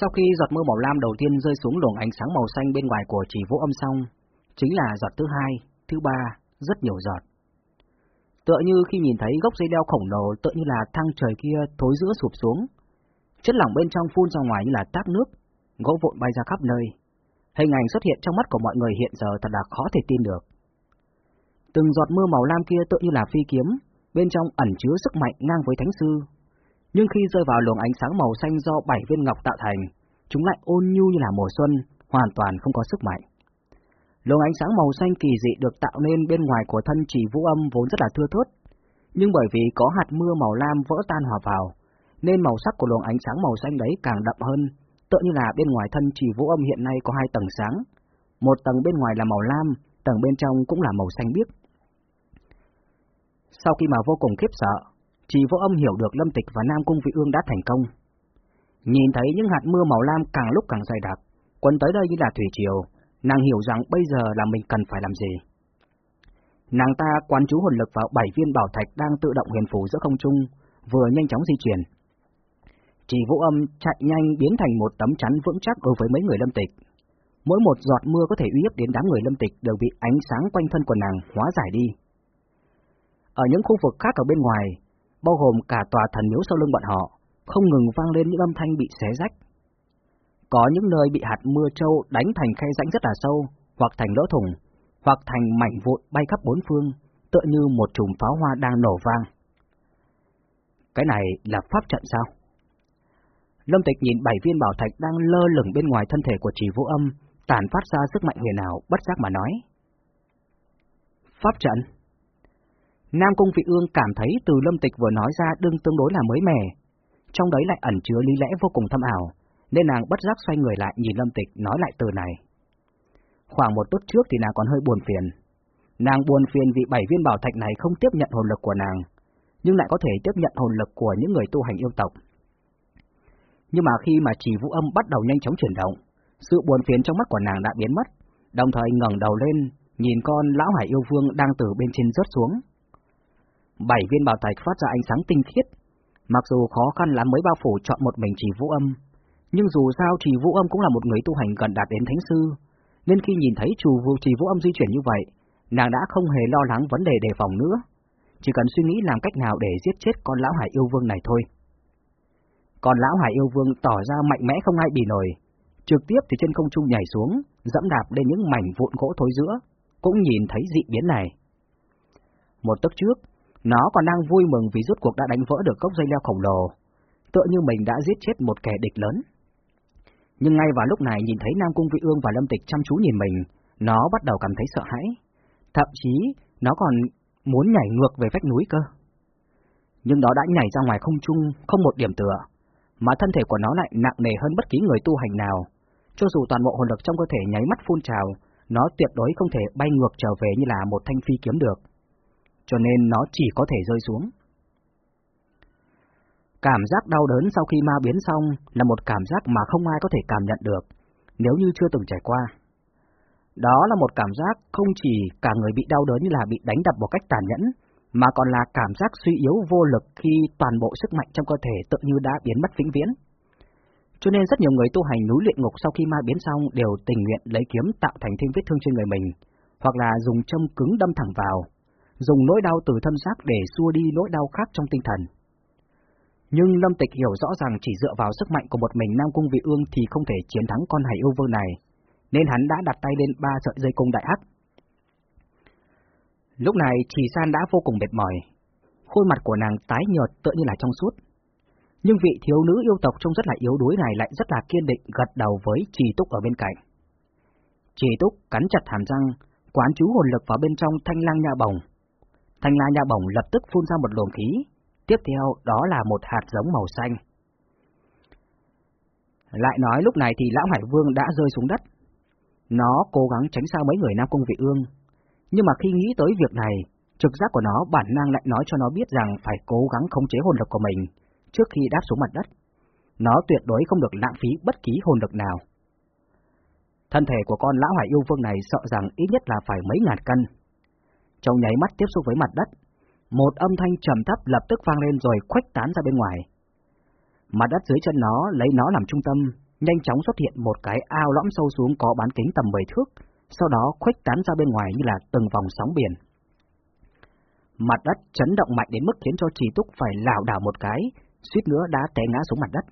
Sau khi giọt mưa màu lam đầu tiên rơi xuống luồng ánh sáng màu xanh bên ngoài của chỉ vũ âm xong, chính là giọt thứ hai, thứ ba, rất nhiều giọt. Tựa như khi nhìn thấy gốc dây leo khổng lồ tựa như là thang trời kia thối giữa sụp xuống. Chất lỏng bên trong phun ra ngoài như là táp nước, gỗ vụn bay ra khắp nơi. Hình ảnh xuất hiện trong mắt của mọi người hiện giờ thật là khó thể tin được. Từng giọt mưa màu lam kia tựa như là phi kiếm, bên trong ẩn chứa sức mạnh ngang với thánh sư. Nhưng khi rơi vào luồng ánh sáng màu xanh do bảy viên ngọc tạo thành, chúng lại ôn nhu như là mùa xuân, hoàn toàn không có sức mạnh. Luồng ánh sáng màu xanh kỳ dị được tạo nên bên ngoài của thân chỉ vũ âm vốn rất là thưa thớt, nhưng bởi vì có hạt mưa màu lam vỡ tan hòa vào, nên màu sắc của luồng ánh sáng màu xanh đấy càng đậm hơn, tựa như là bên ngoài thân chỉ vũ âm hiện nay có hai tầng sáng, một tầng bên ngoài là màu lam, tầng bên trong cũng là màu xanh biếc. Sau khi mà vô cùng khiếp sợ, chỉ vô âm hiểu được Lâm Tịch và Nam Cung Vị Ương đã thành công. Nhìn thấy những hạt mưa màu lam càng lúc càng dày đặc, quân tới đây như là thủy triều, nàng hiểu rằng bây giờ là mình cần phải làm gì. Nàng ta quán chú hồn lực vào bảy viên bảo thạch đang tự động huyền phủ giữa không trung, vừa nhanh chóng di chuyển. Chỉ vũ âm chạy nhanh biến thành một tấm chắn vững chắc đối với mấy người lâm tịch. Mỗi một giọt mưa có thể uy hiếp đến đám người lâm tịch đều bị ánh sáng quanh thân của nàng hóa giải đi. Ở những khu vực khác ở bên ngoài, bao gồm cả tòa thần miếu sau lưng bọn họ, không ngừng vang lên những âm thanh bị xé rách. Có những nơi bị hạt mưa trâu đánh thành khe rãnh rất là sâu, hoặc thành lỗ thủng, hoặc thành mảnh vụn bay khắp bốn phương, tựa như một chùm pháo hoa đang nổ vang. Cái này là pháp trận sao? Lâm Tịch nhìn bảy viên bảo thạch đang lơ lửng bên ngoài thân thể của trì vũ âm, tản phát ra sức mạnh huyền ảo, bất giác mà nói. Pháp trận? Nam Cung Vị Ương cảm thấy từ Lâm Tịch vừa nói ra đương tương đối là mới mẻ, trong đấy lại ẩn chứa lý lẽ vô cùng thâm ảo, nên nàng bất giác xoay người lại nhìn Lâm Tịch nói lại từ này. Khoảng một tốt trước thì nàng còn hơi buồn phiền. Nàng buồn phiền vì bảy viên bảo thạch này không tiếp nhận hồn lực của nàng, nhưng lại có thể tiếp nhận hồn lực của những người tu hành yêu tộc. Nhưng mà khi mà chỉ vũ âm bắt đầu nhanh chóng chuyển động, sự buồn phiền trong mắt của nàng đã biến mất, đồng thời ngẩng đầu lên, nhìn con lão hải yêu vương đang từ bên trên rớt xuống. Bảy viên bảo thạch phát ra ánh sáng tinh khiết, mặc dù khó khăn lắm mới bao phủ chọn một mình chỉ vũ âm, nhưng dù sao chỉ vũ âm cũng là một người tu hành gần đạt đến thánh sư, nên khi nhìn thấy chủ vũ chỉ vũ âm di chuyển như vậy, nàng đã không hề lo lắng vấn đề đề phòng nữa, chỉ cần suy nghĩ làm cách nào để giết chết con lão hải yêu vương này thôi. Còn lão hải yêu vương tỏ ra mạnh mẽ không ai bị nổi, trực tiếp từ trên không trung nhảy xuống, dẫm đạp lên những mảnh vụn gỗ thối giữa, cũng nhìn thấy dị biến này. Một tức trước, nó còn đang vui mừng vì rốt cuộc đã đánh vỡ được cốc dây leo khổng lồ, tựa như mình đã giết chết một kẻ địch lớn. Nhưng ngay vào lúc này nhìn thấy Nam Cung Vị Ương và Lâm Tịch chăm chú nhìn mình, nó bắt đầu cảm thấy sợ hãi. Thậm chí, nó còn muốn nhảy ngược về vách núi cơ. Nhưng nó đã nhảy ra ngoài không trung, không một điểm tựa, mà thân thể của nó lại nặng nề hơn bất kỳ người tu hành nào. Cho dù toàn bộ hồn lực trong cơ thể nháy mắt phun trào, nó tuyệt đối không thể bay ngược trở về như là một thanh phi kiếm được. Cho nên nó chỉ có thể rơi xuống. Cảm giác đau đớn sau khi ma biến xong là một cảm giác mà không ai có thể cảm nhận được, nếu như chưa từng trải qua. Đó là một cảm giác không chỉ cả người bị đau đớn như là bị đánh đập một cách tàn nhẫn, mà còn là cảm giác suy yếu vô lực khi toàn bộ sức mạnh trong cơ thể tự như đã biến mất vĩnh viễn. Cho nên rất nhiều người tu hành núi luyện ngục sau khi ma biến xong đều tình nguyện lấy kiếm tạo thành thêm vết thương trên người mình, hoặc là dùng châm cứng đâm thẳng vào, dùng nỗi đau từ thân xác để xua đi nỗi đau khác trong tinh thần. Nhưng Lâm Tịch hiểu rõ ràng chỉ dựa vào sức mạnh của một mình Nam Cung Vị Ương thì không thể chiến thắng con hải yêu vương này, nên hắn đã đặt tay lên ba sợi dây cung đại hắc. Lúc này Trì San đã vô cùng mệt mỏi, khuôn mặt của nàng tái nhợt tựa như là trong suốt. Nhưng vị thiếu nữ yêu tộc trông rất là yếu đuối này lại rất là kiên định gật đầu với Trì Túc ở bên cạnh. Trì Túc cắn chặt hàm răng, quán chú hồn lực vào bên trong thanh lang nha bồng. Thanh la nha bổng lập tức phun ra một luồng khí, tiếp theo đó là một hạt giống màu xanh. Lại nói lúc này thì Lão Hải Vương đã rơi xuống đất. Nó cố gắng tránh xa mấy người Nam Cung Vị Ương, nhưng mà khi nghĩ tới việc này, trực giác của nó bản năng lại nói cho nó biết rằng phải cố gắng khống chế hồn lực của mình trước khi đáp xuống mặt đất. Nó tuyệt đối không được lãng phí bất kỳ hồn lực nào. Thân thể của con lão hải yêu vương này sợ rằng ít nhất là phải mấy ngàn cân. Trong nháy mắt tiếp xúc với mặt đất, một âm thanh trầm thấp lập tức vang lên rồi khuếch tán ra bên ngoài. Mặt đất dưới chân nó lấy nó làm trung tâm, nhanh chóng xuất hiện một cái ao lõm sâu xuống có bán kính tầm 10 thước, sau đó khuếch tán ra bên ngoài như là từng vòng sóng biển. Mặt đất chấn động mạnh đến mức khiến cho Trì Túc phải lảo đảo một cái, suýt nữa đã té ngã xuống mặt đất.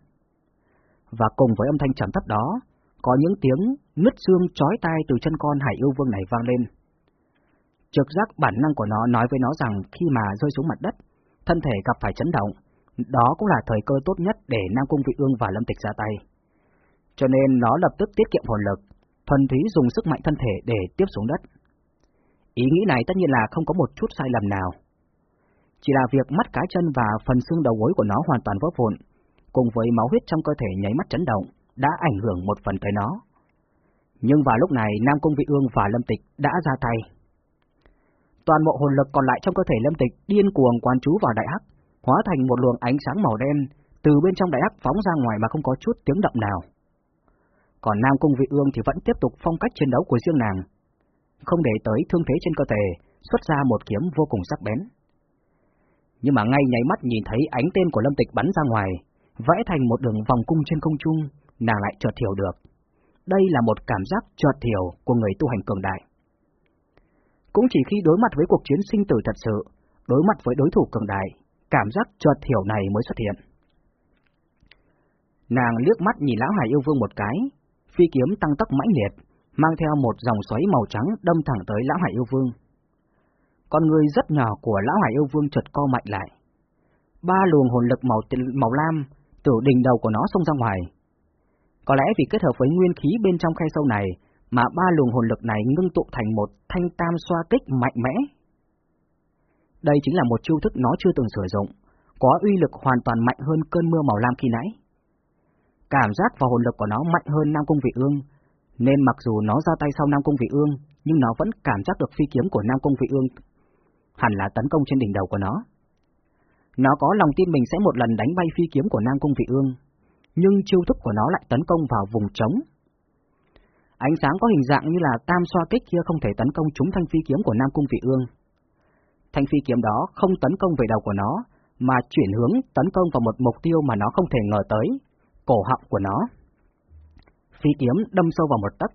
Và cùng với âm thanh trầm thấp đó, có những tiếng nứt xương chói tai từ chân con hải yêu vương này vang lên. Trực giác bản năng của nó nói với nó rằng khi mà rơi xuống mặt đất, thân thể gặp phải chấn động, đó cũng là thời cơ tốt nhất để Nam Cung Vị Ương và Lâm Tịch ra tay. Cho nên nó lập tức tiết kiệm hồn lực, thuần túy dùng sức mạnh thân thể để tiếp xuống đất. Ý nghĩ này tất nhiên là không có một chút sai lầm nào. Chỉ là việc mắt cá chân và phần xương đầu gối của nó hoàn toàn vỡ vụn, cùng với máu huyết trong cơ thể nháy mắt chấn động, đã ảnh hưởng một phần tới nó. Nhưng vào lúc này Nam Cung Vị Ương và Lâm Tịch đã ra tay. Toàn bộ hồn lực còn lại trong cơ thể Lâm Tịch điên cuồng quán chú vào đại hắc, hóa thành một luồng ánh sáng màu đen từ bên trong đại hắc phóng ra ngoài mà không có chút tiếng động nào. Còn Nam Cung Vị Ương thì vẫn tiếp tục phong cách chiến đấu của riêng nàng, không để tới thương thế trên cơ thể, xuất ra một kiếm vô cùng sắc bén. Nhưng mà ngay nháy mắt nhìn thấy ánh tên của Lâm Tịch bắn ra ngoài, vẽ thành một đường vòng cung trên không trung, nàng lại chợt hiểu được. Đây là một cảm giác chợt hiểu của người tu hành cường đại. Cũng chỉ khi đối mặt với cuộc chiến sinh tử thật sự, đối mặt với đối thủ cường đại, cảm giác chợt hiểu này mới xuất hiện. Nàng liếc mắt nhìn lão hải yêu vương một cái, phi kiếm tăng tốc mãnh liệt, mang theo một dòng xoáy màu trắng đâm thẳng tới lão hải yêu vương. Con người rất nhỏ của lão hải yêu vương chợt co mạnh lại. Ba luồng hồn lực màu màu lam từ đỉnh đầu của nó xông ra ngoài. Có lẽ vì kết hợp với nguyên khí bên trong khe sâu này mà ba luồng hồn lực này ngưng tụ thành một thanh tam xoa kích mạnh mẽ. Đây chính là một chiêu thức nó chưa từng sử dụng, có uy lực hoàn toàn mạnh hơn cơn mưa màu lam khi nãy. Cảm giác và hồn lực của nó mạnh hơn Nam Cung Vị Ương, nên mặc dù nó ra tay sau Nam Cung Vị Ương, nhưng nó vẫn cảm giác được phi kiếm của Nam Cung Vị Ương hẳn là tấn công trên đỉnh đầu của nó. Nó có lòng tin mình sẽ một lần đánh bay phi kiếm của Nam Cung Vị Ương, nhưng chiêu thức của nó lại tấn công vào vùng trống. Ánh sáng có hình dạng như là tam xoa kích kia không thể tấn công trúng thanh phi kiếm của Nam Cung Vị Ương. Thanh phi kiếm đó không tấn công về đầu của nó, mà chuyển hướng tấn công vào một mục tiêu mà nó không thể ngờ tới, cổ họng của nó. Phi kiếm đâm sâu vào một tấc.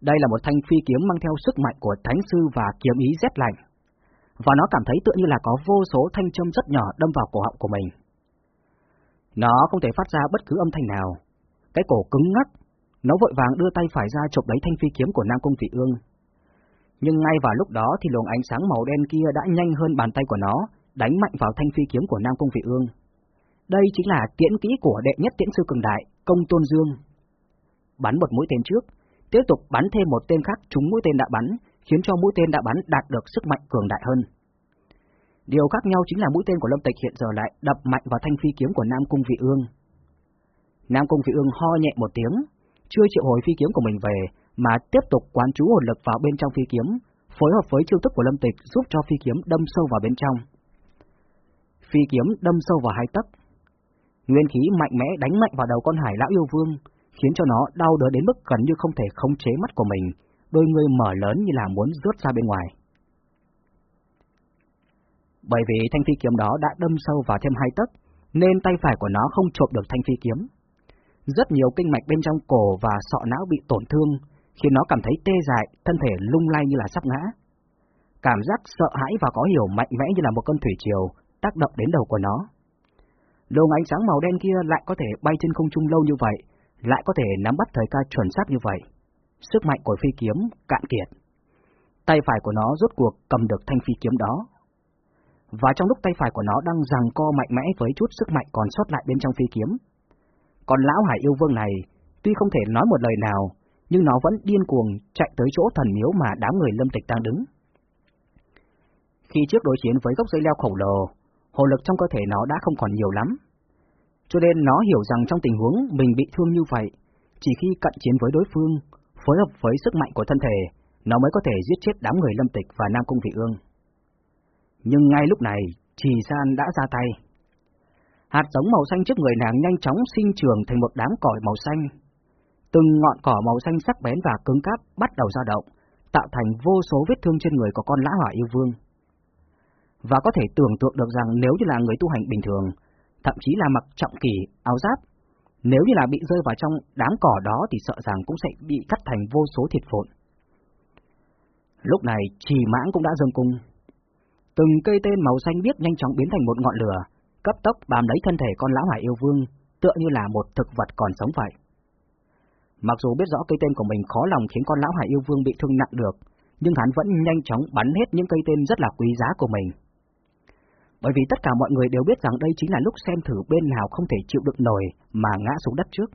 Đây là một thanh phi kiếm mang theo sức mạnh của thánh sư và kiếm ý rét lạnh, và nó cảm thấy tựa như là có vô số thanh châm rất nhỏ đâm vào cổ họng của mình. Nó không thể phát ra bất cứ âm thanh nào. Cái cổ cứng ngắc, nó vội vàng đưa tay phải ra chụp lấy thanh phi kiếm của Nam Cung Vị Ương. Nhưng ngay vào lúc đó thì luồng ánh sáng màu đen kia đã nhanh hơn bàn tay của nó, đánh mạnh vào thanh phi kiếm của Nam Cung Vị Ương. Đây chính là tiễn kỹ của đệ nhất tiễn sư cường đại, Công Tôn Dương. Bắn một mũi tên trước, tiếp tục bắn thêm một tên khác trúng mũi tên đã bắn, khiến cho mũi tên đã bắn đạt được sức mạnh cường đại hơn. Điều khác nhau chính là mũi tên của Lâm Tịch hiện giờ lại đập mạnh vào thanh phi kiếm của Nam Cung Vị Ương. Nam Cung Vị Ương ho nhẹ một tiếng, chưa triệu hồi phi kiếm của mình về, mà tiếp tục quán chú hồn lực vào bên trong phi kiếm, phối hợp với chiêu thức của Lâm Tịch giúp cho phi kiếm đâm sâu vào bên trong. Phi kiếm đâm sâu vào hai tấc. Nguyên khí mạnh mẽ đánh mạnh vào đầu con hải lão yêu vương, khiến cho nó đau đớn đến mức gần như không thể khống chế mắt của mình, đôi người mở lớn như là muốn rớt ra bên ngoài. Bởi vì thanh phi kiếm đó đã đâm sâu vào thêm hai tấc, nên tay phải của nó không trộm được thanh phi kiếm. Rất nhiều kinh mạch bên trong cổ và sọ não bị tổn thương, khiến nó cảm thấy tê dại, thân thể lung lay như là sắp ngã. Cảm giác sợ hãi và có hiểu mạnh mẽ như là một cơn thủy triều tác động đến đầu của nó. Luồng ánh sáng màu đen kia lại có thể bay trên không trung lâu như vậy, lại có thể nắm bắt thời ca chuẩn xác như vậy. Sức mạnh của phi kiếm cạn kiệt. Tay phải của nó rốt cuộc cầm được thanh phi kiếm đó. Và trong lúc tay phải của nó đang giằng co mạnh mẽ với chút sức mạnh còn sót lại bên trong phi kiếm. Còn lão hải yêu vương này, tuy không thể nói một lời nào, nhưng nó vẫn điên cuồng chạy tới chỗ thần miếu mà đám người lâm tịch đang đứng. Khi trước đối chiến với gốc dây leo khổng lồ, hồn lực trong cơ thể nó đã không còn nhiều lắm. Cho nên nó hiểu rằng trong tình huống mình bị thương như vậy, chỉ khi cận chiến với đối phương, phối hợp với sức mạnh của thân thể, nó mới có thể giết chết đám người lâm tịch và Nam Cung Vị Ương. Nhưng ngay lúc này, Trì San đã ra tay. Hạt giống màu xanh trước người nàng nhanh chóng sinh trưởng thành một đám cỏ màu xanh. Từng ngọn cỏ màu xanh sắc bén và cứng cáp bắt đầu dao động, tạo thành vô số vết thương trên người của con lã hỏa yêu vương. Và có thể tưởng tượng được rằng nếu như là người tu hành bình thường, thậm chí là mặc trọng kỳ, áo giáp, Nếu như là bị rơi vào trong đám cỏ đó thì sợ rằng cũng sẽ bị cắt thành vô số thịt vụn. Lúc này trì mãng cũng đã dâng cung. Từng cây tên màu xanh biếc nhanh chóng biến thành một ngọn lửa, cấp tốc bám lấy thân thể con lão hải yêu vương, tựa như là một thực vật còn sống vậy. Mặc dù biết rõ cây tên của mình khó lòng khiến con lão hải yêu vương bị thương nặng được, nhưng hắn vẫn nhanh chóng bắn hết những cây tên rất là quý giá của mình. Bởi vì tất cả mọi người đều biết rằng đây chính là lúc xem thử bên nào không thể chịu đựng nổi mà ngã xuống đất trước.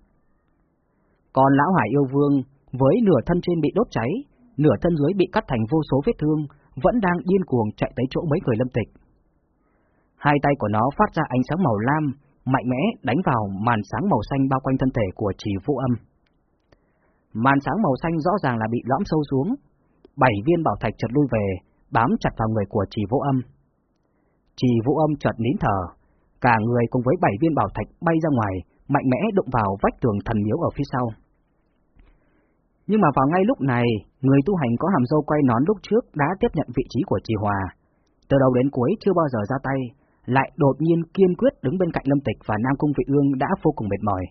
Còn lão hải yêu vương với nửa thân trên bị đốt cháy, nửa thân dưới bị cắt thành vô số vết thương, vẫn đang điên cuồng chạy tới chỗ mấy người lâm tịch. Hai tay của nó phát ra ánh sáng màu lam, mạnh mẽ đánh vào màn sáng màu xanh bao quanh thân thể của trì vũ âm. Màn sáng màu xanh rõ ràng là bị lõm sâu xuống, bảy viên bảo thạch chợt lui về, bám chặt vào người của trì vũ âm. Trì vũ âm chợt nín thở, cả người cùng với bảy viên bảo thạch bay ra ngoài, mạnh mẽ đụng vào vách tường thần miếu ở phía sau. Nhưng mà vào ngay lúc này, người tu hành có hàm dâu quay nón lúc trước đã tiếp nhận vị trí của trì hòa. Từ đầu đến cuối chưa bao giờ ra tay, lại đột nhiên kiên quyết đứng bên cạnh Lâm Tịch và Nam Cung Vị Ương đã vô cùng mệt mỏi.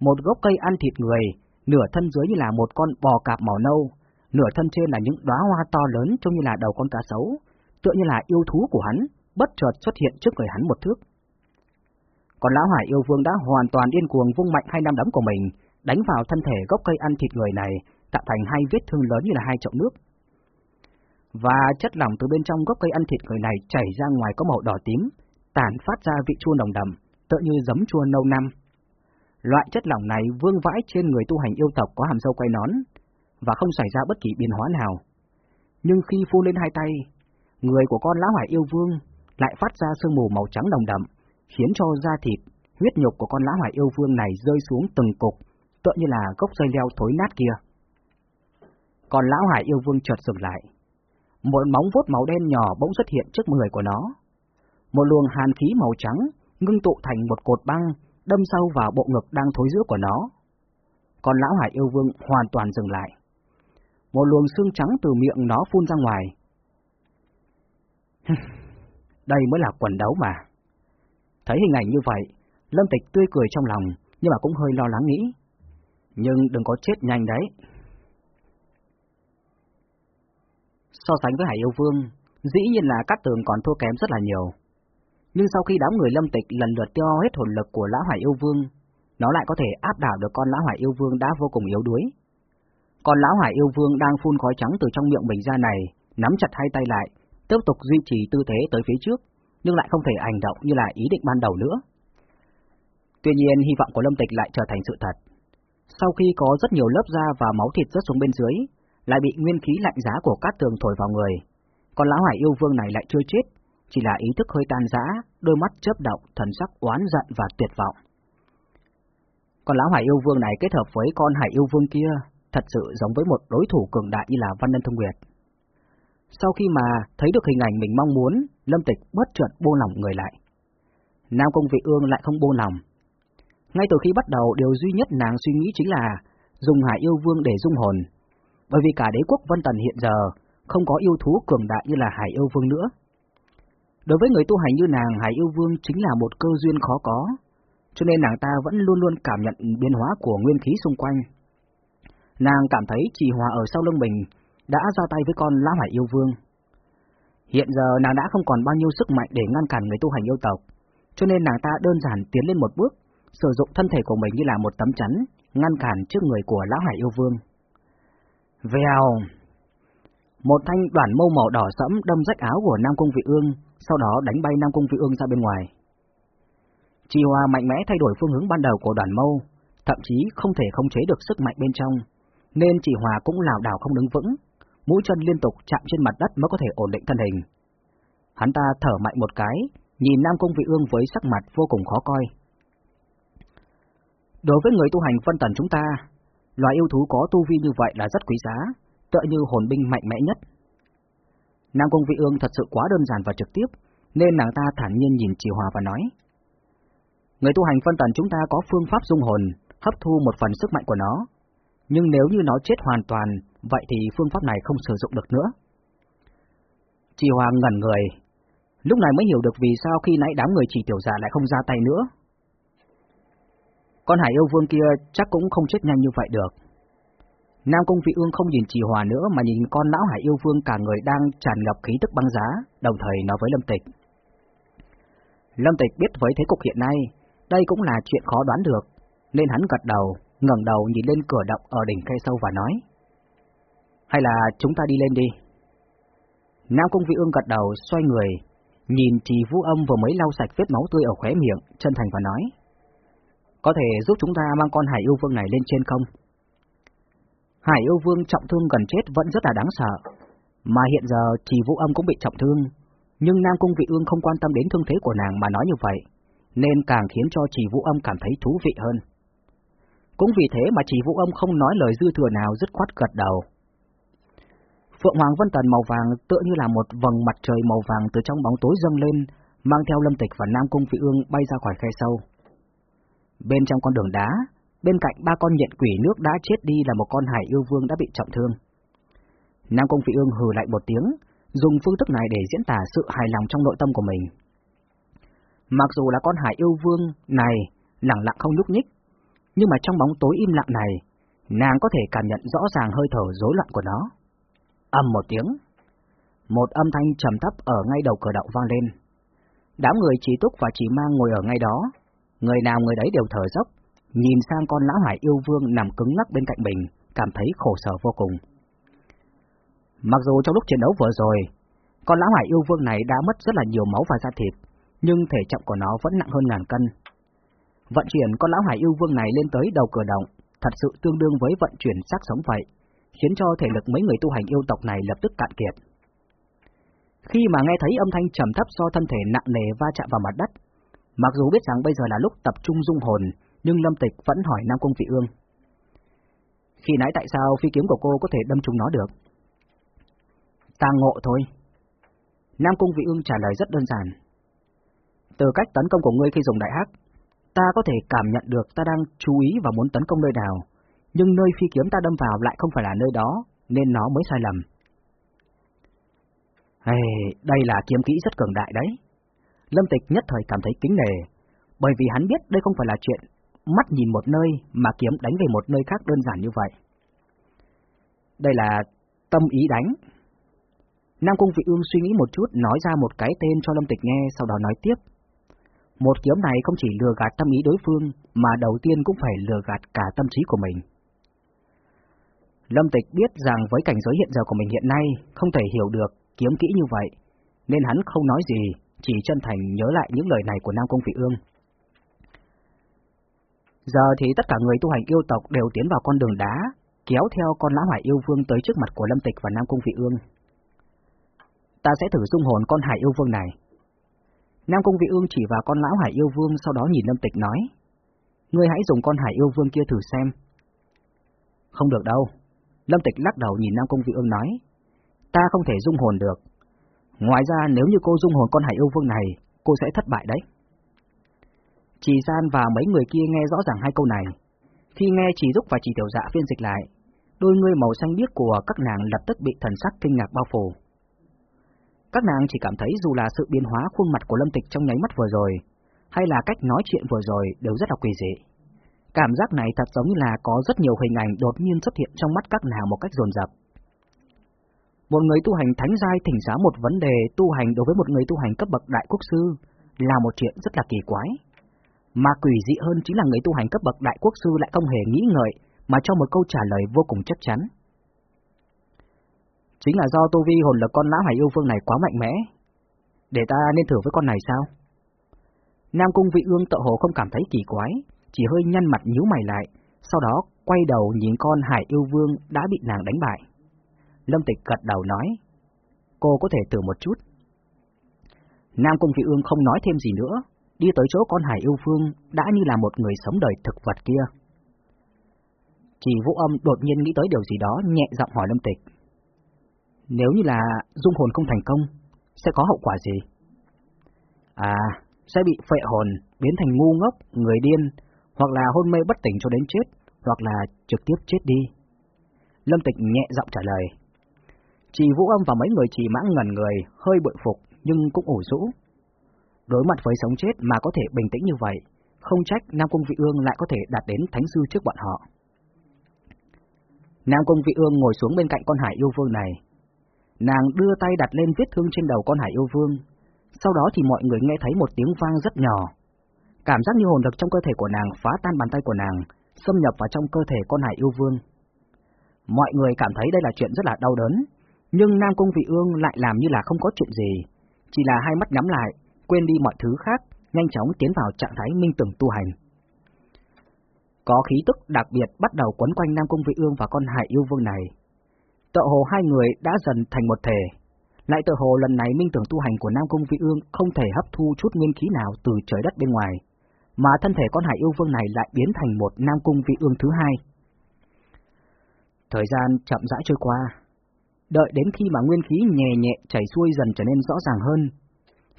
Một gốc cây ăn thịt người, nửa thân dưới như là một con bò cạp màu nâu, nửa thân trên là những đóa hoa to lớn trông như là đầu con cá sấu, tựa như là yêu thú của hắn, bất chợt xuất hiện trước người hắn một thước. Còn lão hải yêu vương đã hoàn toàn điên cuồng vung mạnh hai năm đấm của mình, đánh vào thân thể gốc cây ăn thịt người này, tạo thành hai vết thương lớn như là hai chậu nước. Và chất lỏng từ bên trong gốc cây ăn thịt người này chảy ra ngoài có màu đỏ tím, tản phát ra vị chua nồng đậm, tựa như giấm chua nâu năm. Loại chất lỏng này vương vãi trên người tu hành yêu tộc có hàm dâu quay nón, và không xảy ra bất kỳ biến hóa nào. Nhưng khi phun lên hai tay, người của con lão hải yêu vương lại phát ra sương mù màu trắng đồng đậm, khiến cho da thịt, huyết nhục của con lão hải yêu vương này rơi xuống từng cục, tựa như là gốc dây leo thối nát kia. Còn lão hải yêu vương chợt dừng lại. Một móng vuốt màu đen nhỏ bỗng xuất hiện trước người của nó. Một luồng hàn khí màu trắng ngưng tụ thành một cột băng đâm sâu vào bộ ngực đang thối giữa của nó. Còn lão hải yêu vương hoàn toàn dừng lại. Một luồng xương trắng từ miệng nó phun ra ngoài. Đây mới là quần đấu mà. Thấy hình ảnh như vậy, Lâm Tịch tươi cười trong lòng, nhưng mà cũng hơi lo lắng nghĩ. Nhưng đừng có chết nhanh đấy. So sánh với Hải Yêu Vương, dĩ nhiên là Cát Tường còn thua kém rất là nhiều. Nhưng sau khi đám người lâm tịch lần lượt tiêu hết hồn lực của Lão Hải Yêu Vương, nó lại có thể áp đảo được con Lão Hải Yêu Vương đã vô cùng yếu đuối. Còn Lão Hải Yêu Vương đang phun khói trắng từ trong miệng mình ra này, nắm chặt hai tay lại, tiếp tục duy trì tư thế tới phía trước, nhưng lại không thể hành động như là ý định ban đầu nữa. Tuy nhiên, hy vọng của Lâm Tịch lại trở thành sự thật. Sau khi có rất nhiều lớp da và máu thịt rớt xuống bên dưới, lại bị nguyên khí lạnh giá của cát tường thổi vào người. Còn lão hải yêu vương này lại chưa chết, chỉ là ý thức hơi tan rã, đôi mắt chớp động, thần sắc oán giận và tuyệt vọng. Còn lão hải yêu vương này kết hợp với con hải yêu vương kia, thật sự giống với một đối thủ cường đại như là Văn Nhân Thông Nguyệt. Sau khi mà thấy được hình ảnh mình mong muốn, Lâm Tịch bất chợt buông lòng người lại. Nam Công Vị Ương lại không buông lòng. Ngay từ khi bắt đầu, điều duy nhất nàng suy nghĩ chính là dùng Hải Yêu Vương để dung hồn, bởi vì cả đế quốc Vân Tần hiện giờ không có yêu thú cường đại như là Hải Yêu Vương nữa. Đối với người tu hành như nàng, Hải Yêu Vương chính là một cơ duyên khó có, cho nên nàng ta vẫn luôn luôn cảm nhận biến hóa của nguyên khí xung quanh. Nàng cảm thấy trì hòa ở sau lưng mình đã ra tay với con Lão Hải Yêu Vương. Hiện giờ nàng đã không còn bao nhiêu sức mạnh để ngăn cản người tu hành yêu tộc, cho nên nàng ta đơn giản tiến lên một bước, sử dụng thân thể của mình như là một tấm chắn, ngăn cản trước người của Lão Hải Yêu Vương. Vèo! Một thanh đoạn mâu màu đỏ sẫm đâm rách áo của Nam Cung Vị Ương, sau đó đánh bay Nam Cung Vị Ương ra bên ngoài. Chi Hoa mạnh mẽ thay đổi phương hướng ban đầu của đoàn mâu, thậm chí không thể khống chế được sức mạnh bên trong, nên chỉ Hòa cũng lảo đảo không đứng vững, mũi chân liên tục chạm trên mặt đất mới có thể ổn định thân hình. Hắn ta thở mạnh một cái, nhìn Nam Cung Vị Ương với sắc mặt vô cùng khó coi. Đối với người tu hành phân tần chúng ta, Loài yêu thú có tu vi như vậy là rất quý giá, tựa như hồn binh mạnh mẽ nhất. Nam Cung Vị Ương thật sự quá đơn giản và trực tiếp, nên nàng ta thản nhiên nhìn Chỉ Hòa và nói. Người tu hành phân tần chúng ta có phương pháp dung hồn, hấp thu một phần sức mạnh của nó, nhưng nếu như nó chết hoàn toàn, vậy thì phương pháp này không sử dụng được nữa. Chỉ Hòa ngẩn người, lúc này mới hiểu được vì sao khi nãy đám người chỉ tiểu giả lại không ra tay nữa. Con hải yêu vương kia chắc cũng không chết nhanh như vậy được. Nam Cung Vị Ương không nhìn trì hòa nữa mà nhìn con lão hải yêu vương cả người đang tràn ngập khí tức băng giá, đồng thời nói với Lâm Tịch. Lâm Tịch biết với thế cục hiện nay, đây cũng là chuyện khó đoán được, nên hắn gật đầu, ngẩng đầu nhìn lên cửa động ở đỉnh khe sâu và nói. Hay là chúng ta đi lên đi? Nam Cung Vị Ương gật đầu, xoay người, nhìn trì vũ âm vừa mới lau sạch vết máu tươi ở khóe miệng, chân thành và nói. Có thể giúp chúng ta mang con hải yêu vương này lên trên không? Hải yêu vương trọng thương gần chết vẫn rất là đáng sợ, mà hiện giờ chỉ vũ âm cũng bị trọng thương, nhưng Nam Cung Vị Ương không quan tâm đến thương thế của nàng mà nói như vậy, nên càng khiến cho chỉ vũ âm cảm thấy thú vị hơn. Cũng vì thế mà chỉ vũ âm không nói lời dư thừa nào dứt khoát gật đầu. Phượng Hoàng Vân Tần màu vàng tựa như là một vầng mặt trời màu vàng từ trong bóng tối dâng lên, mang theo Lâm Tịch và Nam Cung Vị Ương bay ra khỏi khe sâu. Bên trong con đường đá, bên cạnh ba con nhện quỷ nước đã chết đi là một con hải yêu vương đã bị trọng thương. Nam công Vị Ương hừ lại một tiếng, dùng phương thức này để diễn tả sự hài lòng trong nội tâm của mình. Mặc dù là con hải yêu vương này lặng lặng không nhúc nhích, nhưng mà trong bóng tối im lặng này, nàng có thể cảm nhận rõ ràng hơi thở rối loạn của nó. Âm một tiếng, một âm thanh trầm thấp ở ngay đầu cửa động vang lên. Đám người trí túc và trí mang ngồi ở ngay đó, người nào người đấy đều thở dốc, nhìn sang con lão hải yêu vương nằm cứng ngắc bên cạnh mình, cảm thấy khổ sở vô cùng. Mặc dù trong lúc chiến đấu vừa rồi, con lão hải yêu vương này đã mất rất là nhiều máu và da thịt, nhưng thể trọng của nó vẫn nặng hơn ngàn cân. Vận chuyển con lão hải yêu vương này lên tới đầu cửa động, thật sự tương đương với vận chuyển xác sống vậy, khiến cho thể lực mấy người tu hành yêu tộc này lập tức cạn kiệt. Khi mà nghe thấy âm thanh trầm thấp do thân thể nặng nề va chạm vào mặt đất, mặc dù biết rằng bây giờ là lúc tập trung dung hồn, nhưng Lâm Tịch vẫn hỏi Nam Cung Vị Ương. Khi nãy tại sao phi kiếm của cô có thể đâm trúng nó được? Ta ngộ thôi. Nam Cung Vị Ương trả lời rất đơn giản. Từ cách tấn công của ngươi khi dùng đại hắc, ta có thể cảm nhận được ta đang chú ý và muốn tấn công nơi nào, nhưng nơi phi kiếm ta đâm vào lại không phải là nơi đó, nên nó mới sai lầm. Hey, đây là kiếm kỹ rất cường đại đấy. Lâm Tịch nhất thời cảm thấy kính nề, bởi vì hắn biết đây không phải là chuyện mắt nhìn một nơi mà kiếm đánh về một nơi khác đơn giản như vậy. Đây là tâm ý đánh. Nam Cung Vị Ương suy nghĩ một chút nói ra một cái tên cho Lâm Tịch nghe, sau đó nói tiếp. Một kiếm này không chỉ lừa gạt tâm ý đối phương, mà đầu tiên cũng phải lừa gạt cả tâm trí của mình. Lâm Tịch biết rằng với cảnh giới hiện giờ của mình hiện nay không thể hiểu được kiếm kỹ như vậy, nên hắn không nói gì, chỉ chân thành nhớ lại những lời này của Nam Công Vị Ương. Giờ thì tất cả người tu hành yêu tộc đều tiến vào con đường đá, kéo theo con lão hải yêu vương tới trước mặt của Lâm Tịch và Nam Cung Vị Ương. Ta sẽ thử dung hồn con hải yêu vương này. Nam Cung Vị Ương chỉ vào con lão hải yêu vương sau đó nhìn Lâm Tịch nói. Ngươi hãy dùng con hải yêu vương kia thử xem. Không được đâu, Lâm Tịch lắc đầu nhìn Nam Công Vị Ương nói, ta không thể dung hồn được. Ngoài ra nếu như cô dung hồn con hải yêu vương này, cô sẽ thất bại đấy. Chỉ Gian và mấy người kia nghe rõ ràng hai câu này. Khi nghe Chỉ Dúc và Chỉ Tiểu Dạ phiên dịch lại, đôi người màu xanh biếc của các nàng lập tức bị thần sắc kinh ngạc bao phủ. Các nàng chỉ cảm thấy dù là sự biến hóa khuôn mặt của Lâm Tịch trong nháy mắt vừa rồi, hay là cách nói chuyện vừa rồi đều rất là quỷ dị. Cảm giác này thật giống như là có rất nhiều hình ảnh đột nhiên xuất hiện trong mắt các nàng một cách dồn dập. Một người tu hành thánh giai thỉnh giáo một vấn đề tu hành đối với một người tu hành cấp bậc đại quốc sư là một chuyện rất là kỳ quái. Mà quỷ dị hơn chính là người tu hành cấp bậc đại quốc sư lại không hề nghĩ ngợi mà cho một câu trả lời vô cùng chắc chắn. Chính là do tu vi hồn lực con lão hải yêu vương này quá mạnh mẽ. Để ta nên thử với con này sao? Nam Cung Vị Ương tự hồ không cảm thấy kỳ quái, chỉ hơi nhăn mặt nhíu mày lại, sau đó quay đầu nhìn con hải yêu vương đã bị nàng đánh bại. Lâm Tịch gật đầu nói, cô có thể thử một chút. Nam Cung Vị Ương không nói thêm gì nữa, đi tới chỗ con hải yêu phương đã như là một người sống đời thực vật kia. Chỉ vũ âm đột nhiên nghĩ tới điều gì đó nhẹ giọng hỏi Lâm Tịch. Nếu như là dung hồn không thành công, sẽ có hậu quả gì? À, sẽ bị phệ hồn, biến thành ngu ngốc, người điên, hoặc là hôn mê bất tỉnh cho đến chết, hoặc là trực tiếp chết đi. Lâm Tịch nhẹ giọng trả lời. Chỉ Vũ Âm và mấy người chỉ mãng ngẩn người, hơi bội phục nhưng cũng ủ rũ. Đối mặt với sống chết mà có thể bình tĩnh như vậy, không trách Nam Cung Vị Ương lại có thể đạt đến thánh sư trước bọn họ. Nam Cung Vị Ương ngồi xuống bên cạnh con hải yêu vương này. Nàng đưa tay đặt lên vết thương trên đầu con hải yêu vương. Sau đó thì mọi người nghe thấy một tiếng vang rất nhỏ. Cảm giác như hồn lực trong cơ thể của nàng phá tan bàn tay của nàng, xâm nhập vào trong cơ thể con hải yêu vương. Mọi người cảm thấy đây là chuyện rất là đau đớn, nhưng Nam Cung Vị Ương lại làm như là không có chuyện gì, chỉ là hai mắt nhắm lại, quên đi mọi thứ khác, nhanh chóng tiến vào trạng thái minh tưởng tu hành. Có khí tức đặc biệt bắt đầu quấn quanh Nam Cung Vị Ương và con hải yêu vương này. Tự hồ hai người đã dần thành một thể. Lại tự hồ lần này minh tưởng tu hành của Nam Cung Vị Ương không thể hấp thu chút nguyên khí nào từ trời đất bên ngoài, mà thân thể con hải yêu vương này lại biến thành một Nam Cung Vị Ương thứ hai. Thời gian chậm rãi trôi qua, đợi đến khi mà nguyên khí nhẹ nhẹ chảy xuôi dần trở nên rõ ràng hơn,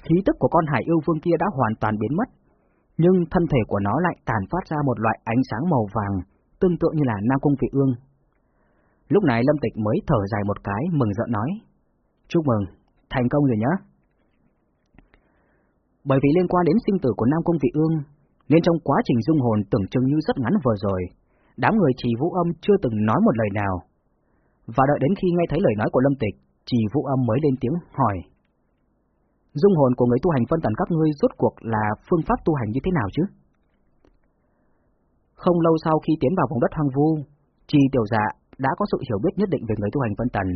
khí tức của con hải yêu vương kia đã hoàn toàn biến mất, nhưng thân thể của nó lại tàn phát ra một loại ánh sáng màu vàng, tương tự như là Nam Cung Vị Ương. Lúc này Lâm Tịch mới thở dài một cái, mừng rỡ nói, Chúc mừng, thành công rồi nhá. Bởi vì liên quan đến sinh tử của Nam Cung Vị Ương, nên trong quá trình dung hồn tưởng chừng như rất ngắn vừa rồi, đám người trì vũ âm chưa từng nói một lời nào. Và đợi đến khi nghe thấy lời nói của Lâm Tịch, Chỉ vũ âm mới lên tiếng hỏi. Dung hồn của người tu hành phân tần các ngươi rốt cuộc là phương pháp tu hành như thế nào chứ? Không lâu sau khi tiến vào vùng đất hoang vu, Trì Tiểu Dạ đã có sự hiểu biết nhất định về người tu hành phân tần,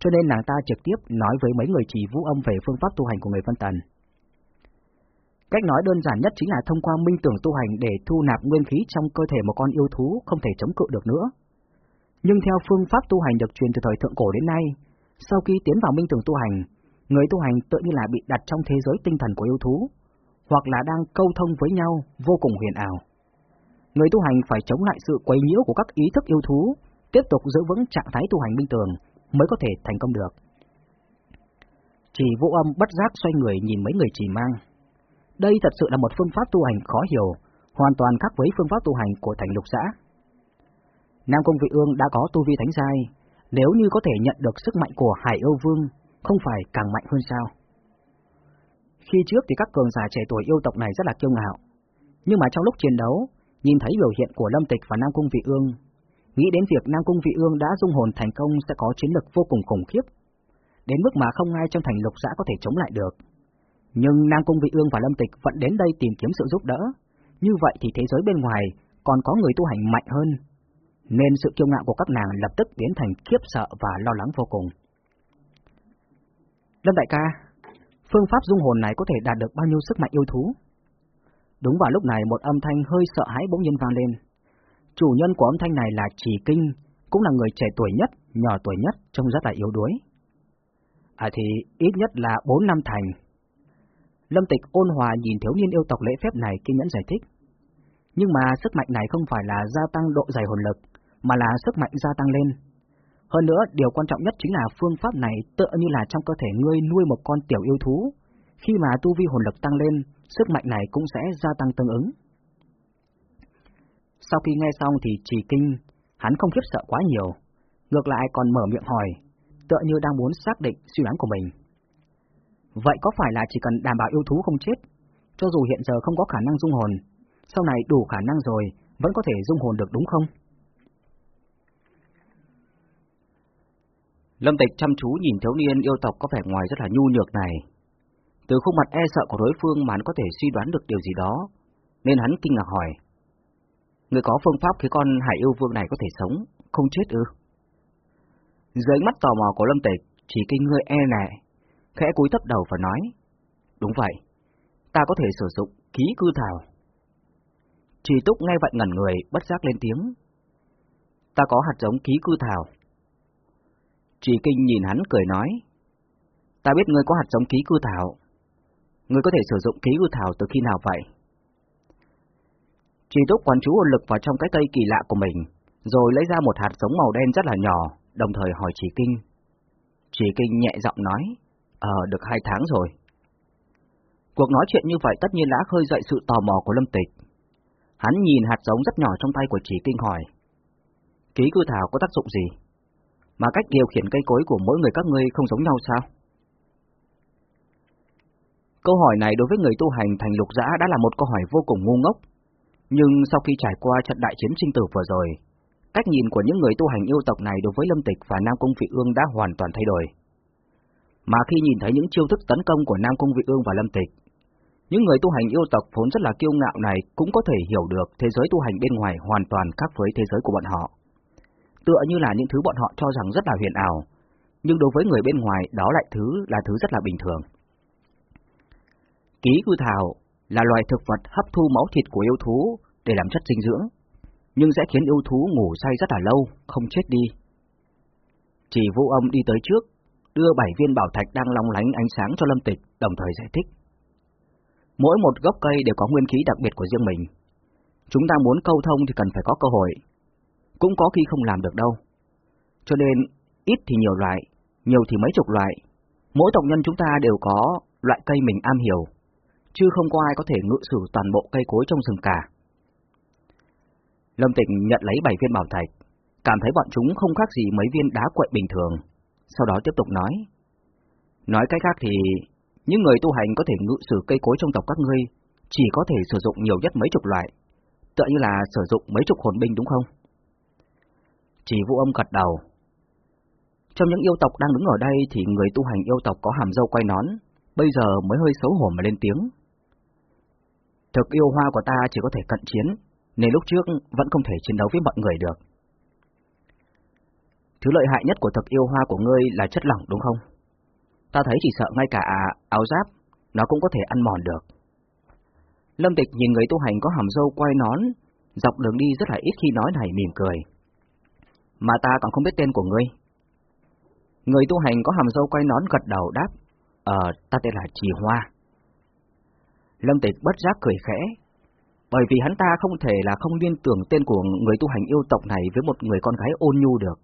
cho nên nàng ta trực tiếp nói với mấy người trì vũ âm về phương pháp tu hành của người phân tần. Cách nói đơn giản nhất chính là thông qua minh tưởng tu hành để thu nạp nguyên khí trong cơ thể một con yêu thú không thể chống cự được nữa. Nhưng theo phương pháp tu hành được truyền từ thời thượng cổ đến nay, sau khi tiến vào minh tưởng tu hành, người tu hành tự như là bị đặt trong thế giới tinh thần của yêu thú, hoặc là đang câu thông với nhau vô cùng huyền ảo. Người tu hành phải chống lại sự quấy nhiễu của các ý thức yêu thú, tiếp tục giữ vững trạng thái tu hành minh tường mới có thể thành công được. Chỉ vũ âm bất giác xoay người nhìn mấy người chỉ mang. Đây thật sự là một phương pháp tu hành khó hiểu, hoàn toàn khác với phương pháp tu hành của thành lục xã. Nam Công Vị Ương đã có tu vi thánh giai, nếu như có thể nhận được sức mạnh của Hải Âu Vương, không phải càng mạnh hơn sao? Khi trước thì các cường giả trẻ tuổi yêu tộc này rất là kiêu ngạo, nhưng mà trong lúc chiến đấu, nhìn thấy biểu hiện của Lâm Tịch và Nam Cung Vị Ương, nghĩ đến việc Nam Cung Vị Ương đã dung hồn thành công sẽ có chiến lực vô cùng khủng khiếp, đến mức mà không ai trong thành lục xã có thể chống lại được. Nhưng Nam Cung Vị Ương và Lâm Tịch vẫn đến đây tìm kiếm sự giúp đỡ, như vậy thì thế giới bên ngoài còn có người tu hành mạnh hơn, nên sự kiêu ngạo của các nàng lập tức biến thành khiếp sợ và lo lắng vô cùng. Lâm đại ca, phương pháp dung hồn này có thể đạt được bao nhiêu sức mạnh yêu thú? Đúng vào lúc này một âm thanh hơi sợ hãi bỗng nhiên vang lên. Chủ nhân của âm thanh này là Trì Kinh, cũng là người trẻ tuổi nhất, nhỏ tuổi nhất, trông rất là yếu đuối. À thì ít nhất là 4 năm thành. Lâm Tịch ôn hòa nhìn thiếu niên yêu tộc lễ phép này kiên nhẫn giải thích. Nhưng mà sức mạnh này không phải là gia tăng độ dày hồn lực, mà là sức mạnh gia tăng lên. Hơn nữa, điều quan trọng nhất chính là phương pháp này tựa như là trong cơ thể ngươi nuôi một con tiểu yêu thú. Khi mà tu vi hồn lực tăng lên, sức mạnh này cũng sẽ gia tăng tương ứng. Sau khi nghe xong thì trì kinh, hắn không khiếp sợ quá nhiều, ngược lại còn mở miệng hỏi, tựa như đang muốn xác định suy đoán của mình. Vậy có phải là chỉ cần đảm bảo yêu thú không chết, cho dù hiện giờ không có khả năng dung hồn, sau này đủ khả năng rồi, vẫn có thể dung hồn được đúng không? Lâm Tịch chăm chú nhìn thiếu niên yêu tộc có vẻ ngoài rất là nhu nhược này. Từ khuôn mặt e sợ của đối phương mà hắn có thể suy đoán được điều gì đó, nên hắn kinh ngạc hỏi. Người có phương pháp khi con hải yêu vương này có thể sống, không chết ư? Dưới mắt tò mò của Lâm Tịch, chỉ kinh ngươi e nè, khẽ cúi thấp đầu và nói. Đúng vậy, ta có thể sử dụng khí cư thảo. Chỉ túc nghe vậy ngẩn người, bất giác lên tiếng. Ta có hạt giống khí cư thảo, Trì Kinh nhìn hắn cười nói, ta biết ngươi có hạt giống ký cư thảo, ngươi có thể sử dụng ký cư thảo từ khi nào vậy? Trì Túc quán chú hồn lực vào trong cái cây kỳ lạ của mình, rồi lấy ra một hạt giống màu đen rất là nhỏ, đồng thời hỏi Trì Kinh. Trì Kinh nhẹ giọng nói, ờ, được hai tháng rồi. Cuộc nói chuyện như vậy tất nhiên đã khơi dậy sự tò mò của Lâm Tịch. Hắn nhìn hạt giống rất nhỏ trong tay của Trì Kinh hỏi, ký cư thảo có tác dụng gì? Mà cách điều khiển cây cối của mỗi người các ngươi không giống nhau sao? Câu hỏi này đối với người tu hành thành lục giã đã là một câu hỏi vô cùng ngu ngốc. Nhưng sau khi trải qua trận đại chiến sinh tử vừa rồi, cách nhìn của những người tu hành yêu tộc này đối với Lâm Tịch và Nam Cung Vị Ương đã hoàn toàn thay đổi. Mà khi nhìn thấy những chiêu thức tấn công của Nam Cung Vị Ương và Lâm Tịch, những người tu hành yêu tộc vốn rất là kiêu ngạo này cũng có thể hiểu được thế giới tu hành bên ngoài hoàn toàn khác với thế giới của bọn họ. Tựa như là những thứ bọn họ cho rằng rất là huyền ảo, nhưng đối với người bên ngoài đó lại thứ là thứ rất là bình thường. Ký cư thảo là loài thực vật hấp thu máu thịt của yêu thú để làm chất dinh dưỡng, nhưng sẽ khiến yêu thú ngủ say rất là lâu, không chết đi. Chỉ vũ âm đi tới trước, đưa bảy viên bảo thạch đang long lánh ánh sáng cho Lâm Tịch, đồng thời giải thích. Mỗi một gốc cây đều có nguyên khí đặc biệt của riêng mình. Chúng ta muốn câu thông thì cần phải có cơ hội. Cũng có khi không làm được đâu. Cho nên, ít thì nhiều loại, nhiều thì mấy chục loại. Mỗi tộc nhân chúng ta đều có loại cây mình am hiểu, chứ không có ai có thể ngự sử toàn bộ cây cối trong rừng cả. Lâm Tịch nhận lấy bảy viên bảo thạch, cảm thấy bọn chúng không khác gì mấy viên đá quậy bình thường, sau đó tiếp tục nói. Nói cách khác thì những người tu hành có thể ngự sử cây cối trong tộc các ngươi chỉ có thể sử dụng nhiều nhất mấy chục loại, tựa như là sử dụng mấy chục hồn binh đúng không? Chỉ vũ âm gật đầu. Trong những yêu tộc đang đứng ở đây thì người tu hành yêu tộc có hàm dâu quay nón, bây giờ mới hơi xấu hổ mà lên tiếng. Thực yêu hoa của ta chỉ có thể cận chiến, nên lúc trước vẫn không thể chiến đấu với mọi người được. Thứ lợi hại nhất của thực yêu hoa của ngươi là chất lỏng đúng không? Ta thấy chỉ sợ ngay cả áo giáp, nó cũng có thể ăn mòn được. Lâm Tịch nhìn người tu hành có hàm dâu quay nón, dọc đường đi rất là ít khi nói này mỉm cười. Mà ta còn không biết tên của ngươi. Người tu hành có hàm dâu quay nón gật đầu đáp, Ờ, ta tên là Trì Hoa. Lâm Tịch bất giác cười khẽ, bởi vì hắn ta không thể là không liên tưởng tên của người tu hành yêu tộc này với một người con gái ôn nhu được.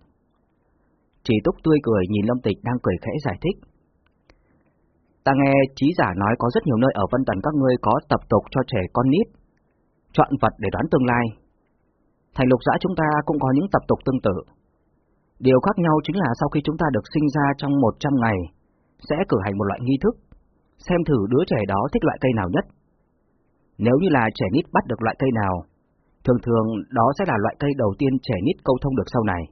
Chỉ túc tươi cười nhìn Lâm Tịch đang cười khẽ giải thích. Ta nghe trí giả nói có rất nhiều nơi ở Vân Tần các ngươi có tập tục cho trẻ con nít, chọn vật để đoán tương lai. Thành lục giã chúng ta cũng có những tập tục tương tự. Điều khác nhau chính là sau khi chúng ta được sinh ra trong 100 ngày, sẽ cử hành một loại nghi thức, xem thử đứa trẻ đó thích loại cây nào nhất. Nếu như là trẻ nít bắt được loại cây nào, thường thường đó sẽ là loại cây đầu tiên trẻ nít câu thông được sau này.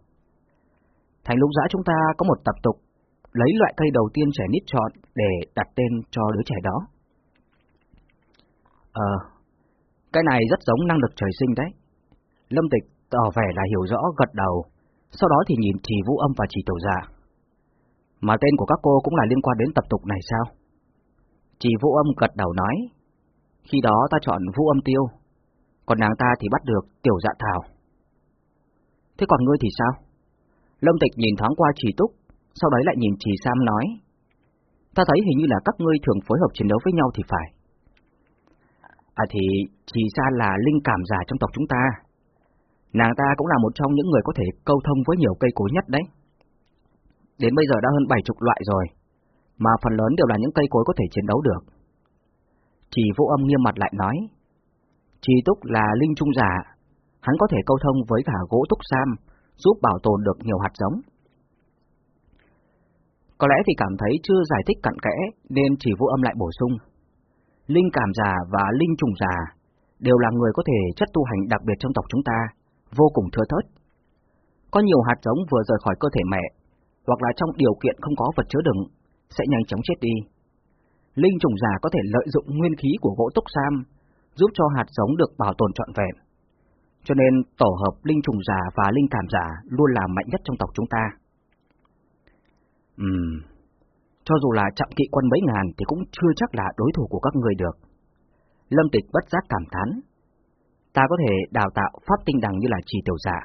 Thành lục giã chúng ta có một tập tục lấy loại cây đầu tiên trẻ nít chọn để đặt tên cho đứa trẻ đó. Ờ, cái này rất giống năng lực trời sinh đấy. Lâm Tịch tỏ vẻ là hiểu rõ gật đầu, sau đó thì nhìn Trì Vũ Âm và Trì Tiểu Dạ. Mà tên của các cô cũng là liên quan đến tập tục này sao? Trì Vũ Âm gật đầu nói, khi đó ta chọn Vũ Âm Tiêu, còn nàng ta thì bắt được Tiểu Dạ Thảo. Thế còn ngươi thì sao? Lâm Tịch nhìn thoáng qua Trì Túc, sau đấy lại nhìn Trì Sam nói, ta thấy hình như là các ngươi thường phối hợp chiến đấu với nhau thì phải. À thì Trì Sa là linh cảm giả trong tộc chúng ta. Nàng ta cũng là một trong những người có thể câu thông với nhiều cây cối nhất đấy. Đến bây giờ đã hơn bảy chục loại rồi, mà phần lớn đều là những cây cối có thể chiến đấu được. Chỉ vô âm nghiêm mặt lại nói, Trì Túc là linh trung giả, hắn có thể câu thông với cả gỗ túc sam, giúp bảo tồn được nhiều hạt giống. Có lẽ thì cảm thấy chưa giải thích cặn kẽ nên chỉ vô âm lại bổ sung. Linh cảm giả và linh trùng giả đều là người có thể chất tu hành đặc biệt trong tộc chúng ta, vô cùng thưa thớt. Có nhiều hạt giống vừa rời khỏi cơ thể mẹ, hoặc là trong điều kiện không có vật chứa đựng, sẽ nhanh chóng chết đi. Linh trùng giả có thể lợi dụng nguyên khí của gỗ túc sam, giúp cho hạt giống được bảo tồn trọn vẹn. Cho nên tổ hợp linh trùng giả và linh cảm giả luôn là mạnh nhất trong tộc chúng ta. Ừm, cho dù là chậm kỵ quân mấy ngàn thì cũng chưa chắc là đối thủ của các người được. Lâm Tịch bất giác cảm thán. Ta có thể đào tạo pháp tinh đằng như là trì tiểu giả.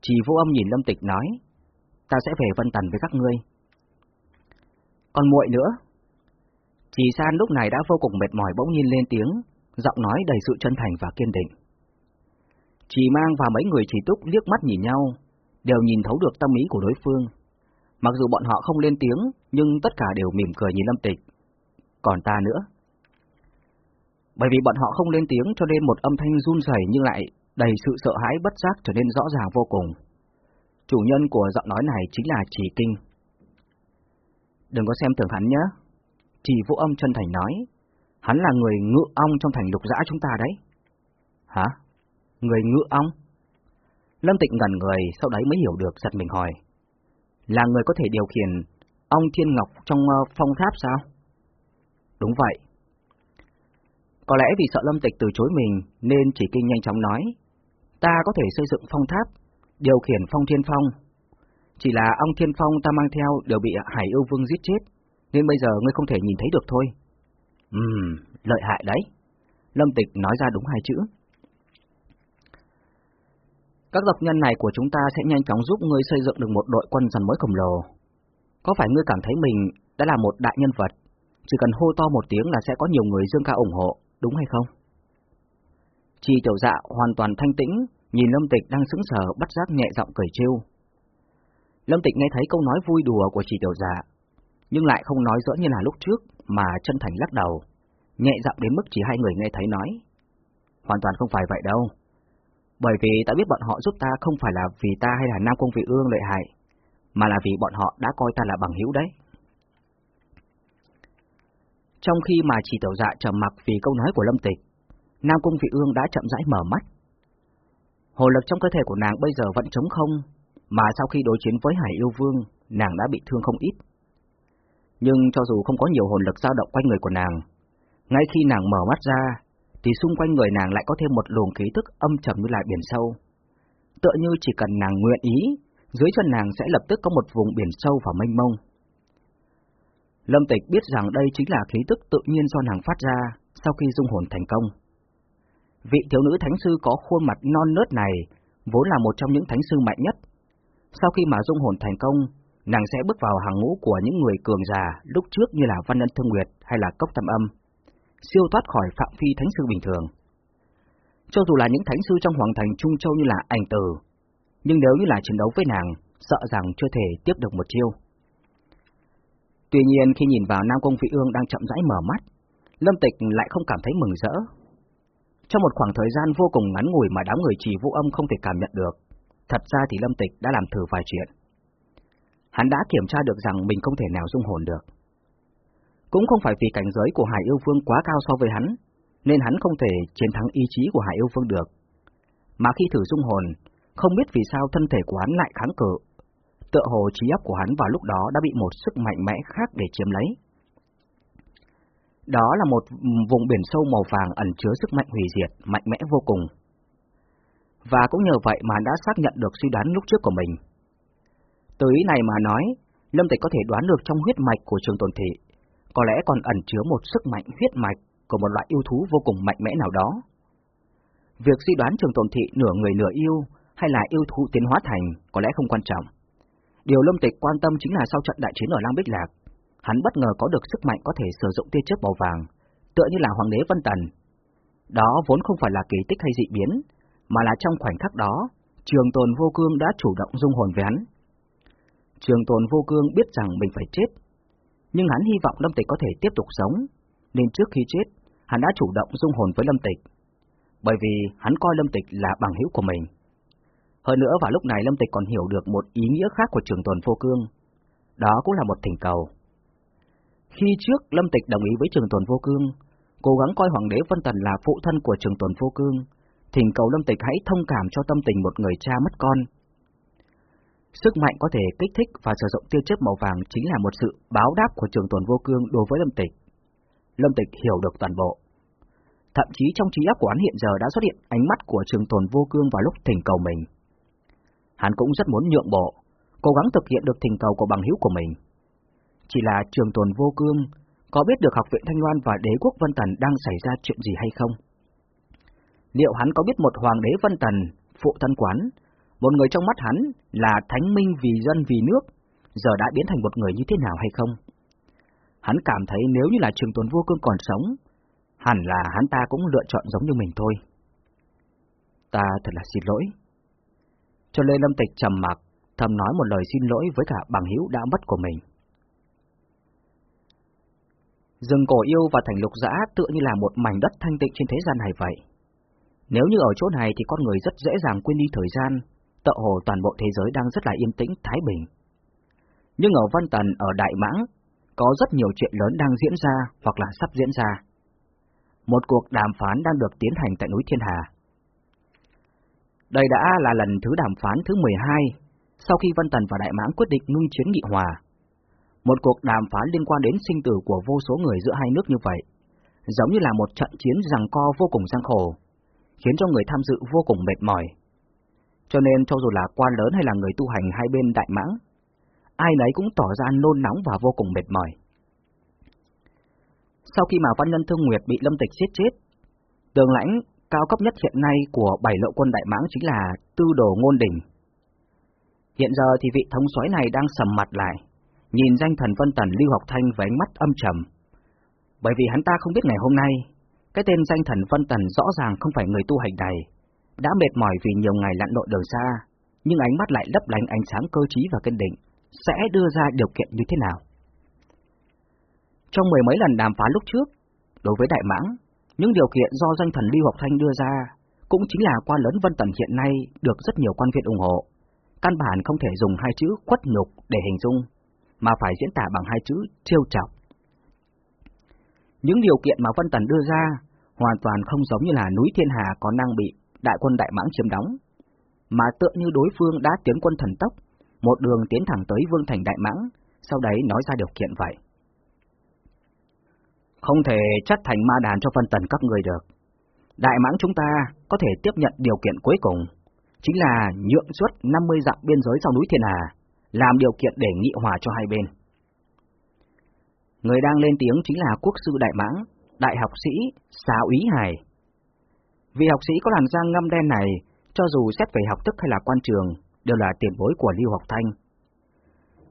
Trì vô âm nhìn Lâm Tịch nói, ta sẽ về Vân Tần với các ngươi. Còn muội nữa. Trì San lúc này đã vô cùng mệt mỏi bỗng nhiên lên tiếng, giọng nói đầy sự chân thành và kiên định. Trì Mang và mấy người chỉ túc liếc mắt nhìn nhau, đều nhìn thấu được tâm ý của đối phương. Mặc dù bọn họ không lên tiếng, nhưng tất cả đều mỉm cười nhìn Lâm Tịch. Còn ta nữa. Bởi vì bọn họ không lên tiếng cho nên một âm thanh run rẩy nhưng lại đầy sự sợ hãi bất giác trở nên rõ ràng vô cùng. Chủ nhân của giọng nói này chính là chỉ Kinh. Đừng có xem thường hắn nhé. Chỉ vũ âm chân thành nói, hắn là người ngự ong trong thành lục dã chúng ta đấy. Hả? Người ngự ong? Lâm Tịnh ngẩn người, sau đấy mới hiểu được, giật mình hỏi. Là người có thể điều khiển ong thiên ngọc trong ờ, phong tháp sao? Đúng vậy. Có lẽ vì sợ Lâm Tịch từ chối mình nên chỉ kinh nhanh chóng nói, ta có thể xây dựng phong tháp, điều khiển phong thiên phong. Chỉ là ong thiên phong ta mang theo đều bị Hải yêu vương giết chết, nên bây giờ ngươi không thể nhìn thấy được thôi. Ừm, lợi hại đấy. Lâm Tịch nói ra đúng hai chữ. Các tộc nhân này của chúng ta sẽ nhanh chóng giúp ngươi xây dựng được một đội quân dần mới khổng lồ. Có phải ngươi cảm thấy mình đã là một đại nhân vật, chỉ cần hô to một tiếng là sẽ có nhiều người dương ca ủng hộ, đúng hay không? Chi tiểu dạ hoàn toàn thanh tĩnh, nhìn Lâm Tịch đang sững sờ bắt giác nhẹ giọng cười trêu. Lâm Tịch nghe thấy câu nói vui đùa của chị tiểu dạ, nhưng lại không nói rõ như là lúc trước mà chân thành lắc đầu, nhẹ giọng đến mức chỉ hai người nghe thấy nói. Hoàn toàn không phải vậy đâu. Bởi vì ta biết bọn họ giúp ta không phải là vì ta hay là Nam Công Vị Ương lợi hại, mà là vì bọn họ đã coi ta là bằng hữu đấy. Trong khi mà chỉ tiểu dạ trầm mặc vì câu nói của Lâm Tịch, Nam Cung Vị Ương đã chậm rãi mở mắt. Hồ lực trong cơ thể của nàng bây giờ vẫn trống không, mà sau khi đối chiến với Hải Yêu Vương, nàng đã bị thương không ít. Nhưng cho dù không có nhiều hồn lực dao động quanh người của nàng, ngay khi nàng mở mắt ra, thì xung quanh người nàng lại có thêm một luồng khí tức âm trầm như là biển sâu. Tựa như chỉ cần nàng nguyện ý, dưới chân nàng sẽ lập tức có một vùng biển sâu và mênh mông. Lâm Tịch biết rằng đây chính là khí tức tự nhiên do nàng phát ra sau khi dung hồn thành công. Vị thiếu nữ thánh sư có khuôn mặt non nớt này vốn là một trong những thánh sư mạnh nhất. Sau khi mà dung hồn thành công, nàng sẽ bước vào hàng ngũ của những người cường già lúc trước như là Văn Ân Thương Nguyệt hay là Cốc Tâm Âm, siêu thoát khỏi phạm phi thánh sư bình thường. Cho dù là những thánh sư trong hoàng thành Trung Châu như là ảnh tử, nhưng nếu như là chiến đấu với nàng, sợ rằng chưa thể tiếp được một chiêu. Tuy nhiên khi nhìn vào Nam Công Vị Ương đang chậm rãi mở mắt, Lâm Tịch lại không cảm thấy mừng rỡ. Trong một khoảng thời gian vô cùng ngắn ngủi mà đám người chỉ vũ âm không thể cảm nhận được, thật ra thì Lâm Tịch đã làm thử vài chuyện. Hắn đã kiểm tra được rằng mình không thể nào dung hồn được. Cũng không phải vì cảnh giới của Hải Yêu Vương quá cao so với hắn, nên hắn không thể chiến thắng ý chí của Hải Yêu Vương được. Mà khi thử dung hồn, không biết vì sao thân thể của hắn lại kháng cự, tựa hồ trí óc của hắn vào lúc đó đã bị một sức mạnh mẽ khác để chiếm lấy. Đó là một vùng biển sâu màu vàng ẩn chứa sức mạnh hủy diệt, mạnh mẽ vô cùng. Và cũng nhờ vậy mà đã xác nhận được suy đoán lúc trước của mình. Từ ý này mà nói, Lâm Tịch có thể đoán được trong huyết mạch của trường tồn thị, có lẽ còn ẩn chứa một sức mạnh huyết mạch của một loại yêu thú vô cùng mạnh mẽ nào đó. Việc suy đoán trường tồn thị nửa người nửa yêu hay là yêu thú tiến hóa thành có lẽ không quan trọng. Điều Lâm Tịch quan tâm chính là sau trận đại chiến ở Lang Bích Lạc, hắn bất ngờ có được sức mạnh có thể sử dụng tia chớp màu vàng, tựa như là Hoàng đế Vân Tần. Đó vốn không phải là kỳ tích hay dị biến, mà là trong khoảnh khắc đó, Trường Tồn Vô Cương đã chủ động dung hồn với hắn. Trường Tồn Vô Cương biết rằng mình phải chết, nhưng hắn hy vọng Lâm Tịch có thể tiếp tục sống, nên trước khi chết, hắn đã chủ động dung hồn với Lâm Tịch, bởi vì hắn coi Lâm Tịch là bằng hữu của mình. Hơn nữa vào lúc này Lâm Tịch còn hiểu được một ý nghĩa khác của trường tồn vô cương. Đó cũng là một thỉnh cầu. Khi trước Lâm Tịch đồng ý với trường tồn vô cương, cố gắng coi Hoàng đế Vân Tần là phụ thân của trường tồn vô cương, thỉnh cầu Lâm Tịch hãy thông cảm cho tâm tình một người cha mất con. Sức mạnh có thể kích thích và sử dụng tiêu chớp màu vàng chính là một sự báo đáp của trường tồn vô cương đối với Lâm Tịch. Lâm Tịch hiểu được toàn bộ. Thậm chí trong trí óc của hắn hiện giờ đã xuất hiện ánh mắt của trường tồn vô cương vào lúc thỉnh cầu mình. Hắn cũng rất muốn nhượng bộ, cố gắng thực hiện được thỉnh cầu của bằng hữu của mình. Chỉ là trường tồn vô cương, có biết được học viện Thanh Loan và đế quốc Vân Tần đang xảy ra chuyện gì hay không? Liệu hắn có biết một hoàng đế Vân Tần, phụ thân quán, một người trong mắt hắn là thánh minh vì dân vì nước, giờ đã biến thành một người như thế nào hay không? Hắn cảm thấy nếu như là trường tồn vô cương còn sống, hẳn là hắn ta cũng lựa chọn giống như mình thôi. Ta thật là xin lỗi cho Lê Lâm Tịch trầm mặc, thầm nói một lời xin lỗi với cả bằng hữu đã mất của mình. Rừng cổ yêu và thành lục dã tựa như là một mảnh đất thanh tịnh trên thế gian này vậy. Nếu như ở chỗ này thì con người rất dễ dàng quên đi thời gian, tợ hồ toàn bộ thế giới đang rất là yên tĩnh, thái bình. Nhưng ở Văn Tần, ở Đại Mãng, có rất nhiều chuyện lớn đang diễn ra hoặc là sắp diễn ra. Một cuộc đàm phán đang được tiến hành tại núi Thiên Hà. Đây đã là lần thứ đàm phán thứ 12 sau khi Vân Tần và Đại Mãng quyết định ngưng chiến nghị hòa. Một cuộc đàm phán liên quan đến sinh tử của vô số người giữa hai nước như vậy, giống như là một trận chiến giằng co vô cùng gian khổ, khiến cho người tham dự vô cùng mệt mỏi. Cho nên cho dù là quan lớn hay là người tu hành hai bên Đại Mãng, ai nấy cũng tỏ ra nôn nóng và vô cùng mệt mỏi. Sau khi mà Văn Nhân Thương Nguyệt bị Lâm Tịch giết chết, tường lãnh cao cấp nhất hiện nay của bảy lộ quân Đại Mãng chính là Tư Đồ Ngôn Đỉnh. Hiện giờ thì vị thống soái này đang sầm mặt lại, nhìn danh thần Vân Tần Lưu Học Thanh với ánh mắt âm trầm. Bởi vì hắn ta không biết ngày hôm nay, cái tên danh thần Vân Tần rõ ràng không phải người tu hành này, đã mệt mỏi vì nhiều ngày lặn lội đường xa, nhưng ánh mắt lại lấp lánh ánh sáng cơ trí và kiên định, sẽ đưa ra điều kiện như thế nào. Trong mười mấy lần đàm phán lúc trước, đối với Đại Mãng, những điều kiện do danh thần Lưu Học Thanh đưa ra cũng chính là quan lớn Vân Tần hiện nay được rất nhiều quan viên ủng hộ. Căn bản không thể dùng hai chữ quất nhục để hình dung, mà phải diễn tả bằng hai chữ trêu chọc. Những điều kiện mà Vân Tần đưa ra hoàn toàn không giống như là núi Thiên Hà có năng bị đại quân Đại Mãng chiếm đóng, mà tựa như đối phương đã tiến quân thần tốc, một đường tiến thẳng tới Vương Thành Đại Mãng, sau đấy nói ra điều kiện vậy. Không thể chất thành ma đàn cho phân tần các người được. Đại mãng chúng ta có thể tiếp nhận điều kiện cuối cùng, chính là nhượng suốt 50 dặm biên giới sau núi Thiên Hà, làm điều kiện để nghị hòa cho hai bên. Người đang lên tiếng chính là quốc sư Đại Mãng, đại học sĩ Xá Úy Hải. Vị học sĩ có làn da ngâm đen này, cho dù xét về học thức hay là quan trường, đều là tiền bối của Lưu Học Thanh.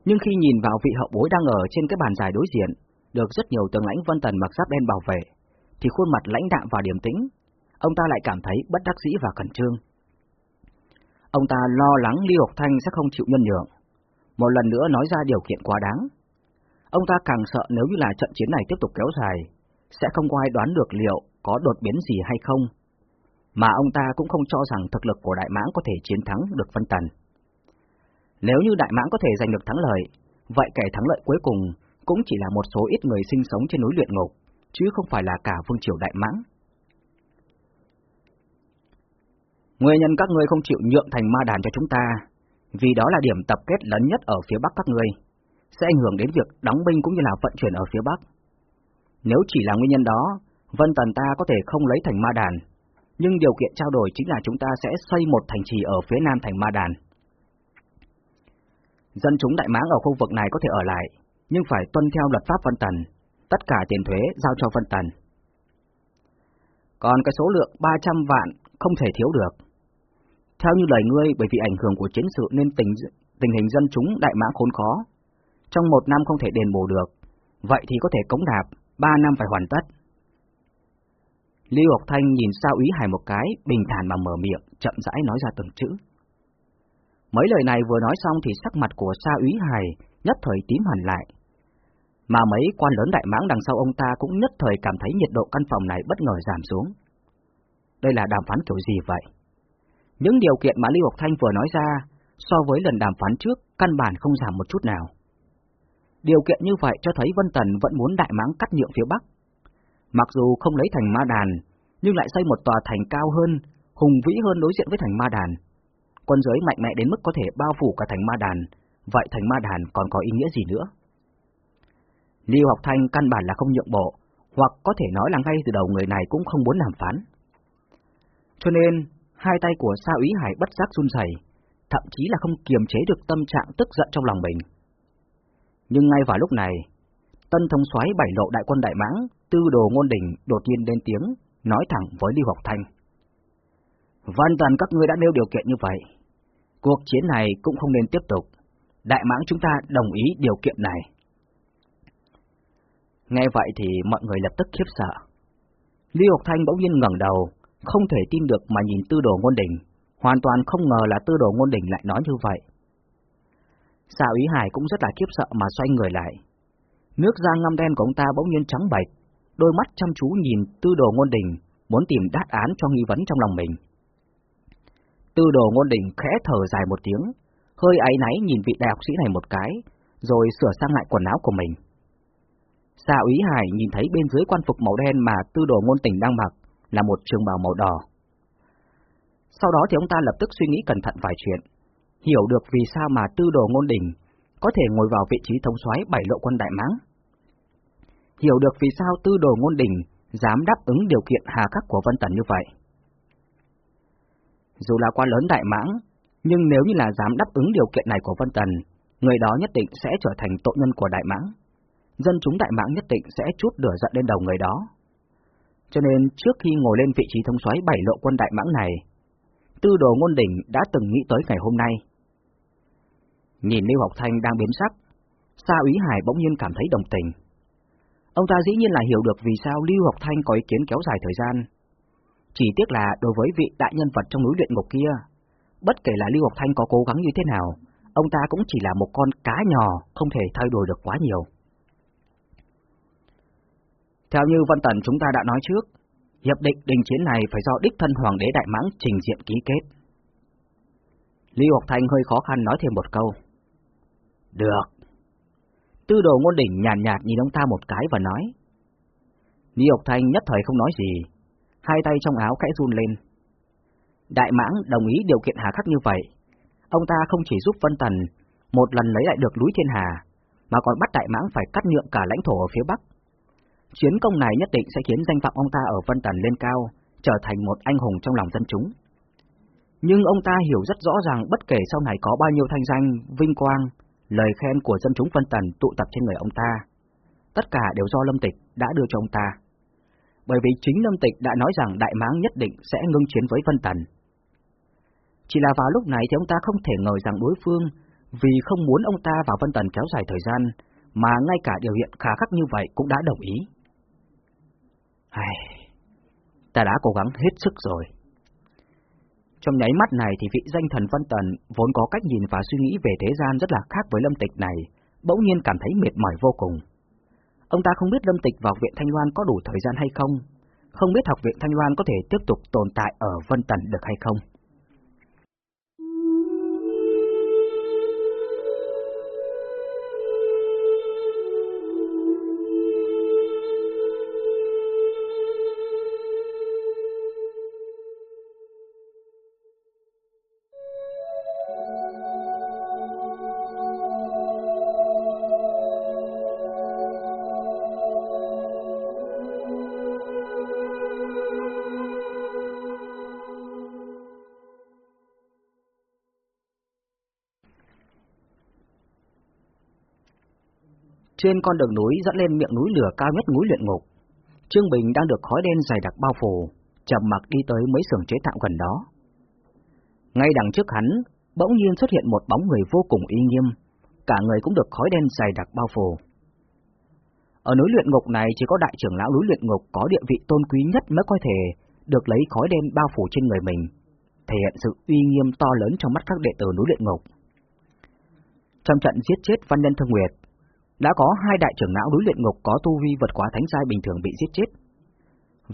Nhưng khi nhìn vào vị hậu bối đang ở trên cái bàn dài đối diện, được rất nhiều tướng lãnh Vân Tần mặc giáp đen bảo vệ, thì khuôn mặt lãnh đạm và điềm tĩnh, ông ta lại cảm thấy bất đắc dĩ và cẩn trương. Ông ta lo lắng Lưu Học Thanh sẽ không chịu nhân nhượng, một lần nữa nói ra điều kiện quá đáng. Ông ta càng sợ nếu như là trận chiến này tiếp tục kéo dài, sẽ không có ai đoán được liệu có đột biến gì hay không, mà ông ta cũng không cho rằng thực lực của Đại Mãng có thể chiến thắng được Vân Tần. Nếu như Đại Mãng có thể giành được thắng lợi, vậy kẻ thắng lợi cuối cùng cũng chỉ là một số ít người sinh sống trên núi luyện ngục, chứ không phải là cả vương triều Đại Mãng. Nguyên nhân các ngươi không chịu nhượng thành ma đàn cho chúng ta, vì đó là điểm tập kết lớn nhất ở phía bắc các ngươi, sẽ ảnh hưởng đến việc đóng binh cũng như là vận chuyển ở phía bắc. Nếu chỉ là nguyên nhân đó, Vân Tần ta có thể không lấy thành ma đàn, nhưng điều kiện trao đổi chính là chúng ta sẽ xây một thành trì ở phía nam thành ma đàn. Dân chúng Đại Mãng ở khu vực này có thể ở lại, nhưng phải tuân theo luật pháp Vân Tần, tất cả tiền thuế giao cho Vân Tần. Còn cái số lượng 300 vạn không thể thiếu được. Theo như lời ngươi, bởi vì ảnh hưởng của chiến sự nên tình, tình hình dân chúng đại mã khốn khó. Trong một năm không thể đền bù được, vậy thì có thể cống đạp, ba năm phải hoàn tất. Lưu Ngọc Thanh nhìn Sao Ý Hải một cái, bình thản mà mở miệng, chậm rãi nói ra từng chữ. Mấy lời này vừa nói xong thì sắc mặt của Sa Úy Hải nhất thời tím hẳn lại. Mà mấy quan lớn đại mãng đằng sau ông ta cũng nhất thời cảm thấy nhiệt độ căn phòng này bất ngờ giảm xuống. Đây là đàm phán kiểu gì vậy? Những điều kiện mà Lưu Ngọc Thanh vừa nói ra, so với lần đàm phán trước, căn bản không giảm một chút nào. Điều kiện như vậy cho thấy Vân Tần vẫn muốn đại mãng cắt nhượng phía Bắc. Mặc dù không lấy thành ma đàn, nhưng lại xây một tòa thành cao hơn, hùng vĩ hơn đối diện với thành ma đàn. Quân giới mạnh mẽ đến mức có thể bao phủ cả thành ma đàn, vậy thành ma đàn còn có ý nghĩa gì nữa? Lưu Học Thanh căn bản là không nhượng bộ, hoặc có thể nói là ngay từ đầu người này cũng không muốn làm phán. Cho nên, hai tay của Sa Úy Hải bất giác run rẩy, thậm chí là không kiềm chế được tâm trạng tức giận trong lòng mình. Nhưng ngay vào lúc này, tân thống soái bảy lộ đại quân Đại Mãng, tư đồ ngôn đỉnh đột nhiên lên tiếng, nói thẳng với Lưu Học Thanh. Văn toàn các ngươi đã nêu điều kiện như vậy. Cuộc chiến này cũng không nên tiếp tục. Đại mãng chúng ta đồng ý điều kiện này. Nghe vậy thì mọi người lập tức khiếp sợ. Lưu Học Thanh bỗng nhiên ngẩng đầu, không thể tin được mà nhìn tư đồ ngôn đỉnh, hoàn toàn không ngờ là tư đồ ngôn đỉnh lại nói như vậy. Sao Ý Hải cũng rất là khiếp sợ mà xoay người lại. Nước da ngăm đen của ông ta bỗng nhiên trắng bạch, đôi mắt chăm chú nhìn tư đồ ngôn đỉnh, muốn tìm đáp án cho nghi vấn trong lòng mình. Tư đồ ngôn đỉnh khẽ thở dài một tiếng, hơi áy náy nhìn vị đại học sĩ này một cái, rồi sửa sang lại quần áo của mình. Xa úy Hải nhìn thấy bên dưới quan phục màu đen mà tư đồ ngôn tình đang mặc là một trường bào màu đỏ. Sau đó thì ông ta lập tức suy nghĩ cẩn thận vài chuyện, hiểu được vì sao mà tư đồ ngôn đình có thể ngồi vào vị trí thống soái bảy lộ quân Đại Mãng. Hiểu được vì sao tư đồ ngôn đình dám đáp ứng điều kiện hà khắc của Vân Tần như vậy. Dù là quan lớn Đại Mãng, nhưng nếu như là dám đáp ứng điều kiện này của Vân Tần, người đó nhất định sẽ trở thành tội nhân của Đại Mãng. Dân chúng Đại Mãng nhất định sẽ chút lửa giận lên đầu người đó. Cho nên trước khi ngồi lên vị trí thống soái bảy lộ quân Đại Mãng này, Tư đồ ngôn đỉnh đã từng nghĩ tới ngày hôm nay. Nhìn Lưu Học Thanh đang biến sắc, Sa úy Hải bỗng nhiên cảm thấy đồng tình. Ông ta dĩ nhiên là hiểu được vì sao Lưu Học Thanh có ý kiến kéo dài thời gian. Chỉ tiếc là đối với vị đại nhân vật trong núi luyện ngục kia, bất kể là Lưu Học Thanh có cố gắng như thế nào, ông ta cũng chỉ là một con cá nhỏ, không thể thay đổi được quá nhiều. Theo như Văn Tần chúng ta đã nói trước, hiệp định đình chiến này phải do đích thân Hoàng đế Đại Mãng trình diện ký kết. Lý Học Thanh hơi khó khăn nói thêm một câu. Được. Tư đồ ngôn đỉnh nhàn nhạt, nhạt nhìn ông ta một cái và nói. Lý Học Thanh nhất thời không nói gì, hai tay trong áo khẽ run lên. Đại mãng đồng ý điều kiện hà khắc như vậy. Ông ta không chỉ giúp Vân Tần một lần lấy lại được núi Thiên Hà, mà còn bắt đại mãng phải cắt nhượng cả lãnh thổ ở phía Bắc. Chiến công này nhất định sẽ khiến danh vọng ông ta ở Vân Tần lên cao, trở thành một anh hùng trong lòng dân chúng. Nhưng ông ta hiểu rất rõ ràng bất kể sau này có bao nhiêu thanh danh, vinh quang, lời khen của dân chúng Vân Tần tụ tập trên người ông ta. Tất cả đều do Lâm Tịch đã đưa cho ông ta. Bởi vì chính Lâm Tịch đã nói rằng Đại Máng nhất định sẽ ngưng chiến với Vân Tần. Chỉ là vào lúc này thì ông ta không thể ngờ rằng đối phương, vì không muốn ông ta vào Vân Tần kéo dài thời gian, mà ngay cả điều hiện khá khắc như vậy cũng đã đồng ý. Ai... Ta đã cố gắng hết sức rồi. Trong nháy mắt này thì vị danh thần Văn Tần vốn có cách nhìn và suy nghĩ về thế gian rất là khác với Lâm Tịch này, bỗng nhiên cảm thấy mệt mỏi vô cùng. Ông ta không biết Lâm Tịch vào viện Thanh Loan có đủ thời gian hay không, không biết học viện Thanh Loan có thể tiếp tục tồn tại ở Vân Tần được hay không. Trên con đường núi dẫn lên miệng núi lửa cao nhất núi luyện ngục, Trương Bình đang được khói đen dày đặc bao phủ, chậm mặc đi tới mấy xưởng chế tạo gần đó. Ngay đằng trước hắn, bỗng nhiên xuất hiện một bóng người vô cùng uy nghiêm, cả người cũng được khói đen dày đặc bao phủ. Ở núi luyện ngục này chỉ có đại trưởng lão núi luyện ngục có địa vị tôn quý nhất mới có thể được lấy khói đen bao phủ trên người mình, thể hiện sự uy nghiêm to lớn trong mắt các đệ tử núi luyện ngục. Trong trận giết chết Văn Nhân Thương Nguyệt, đã có hai đại trưởng lão núi luyện ngục có tu vi vượt quá thánh giai bình thường bị giết chết.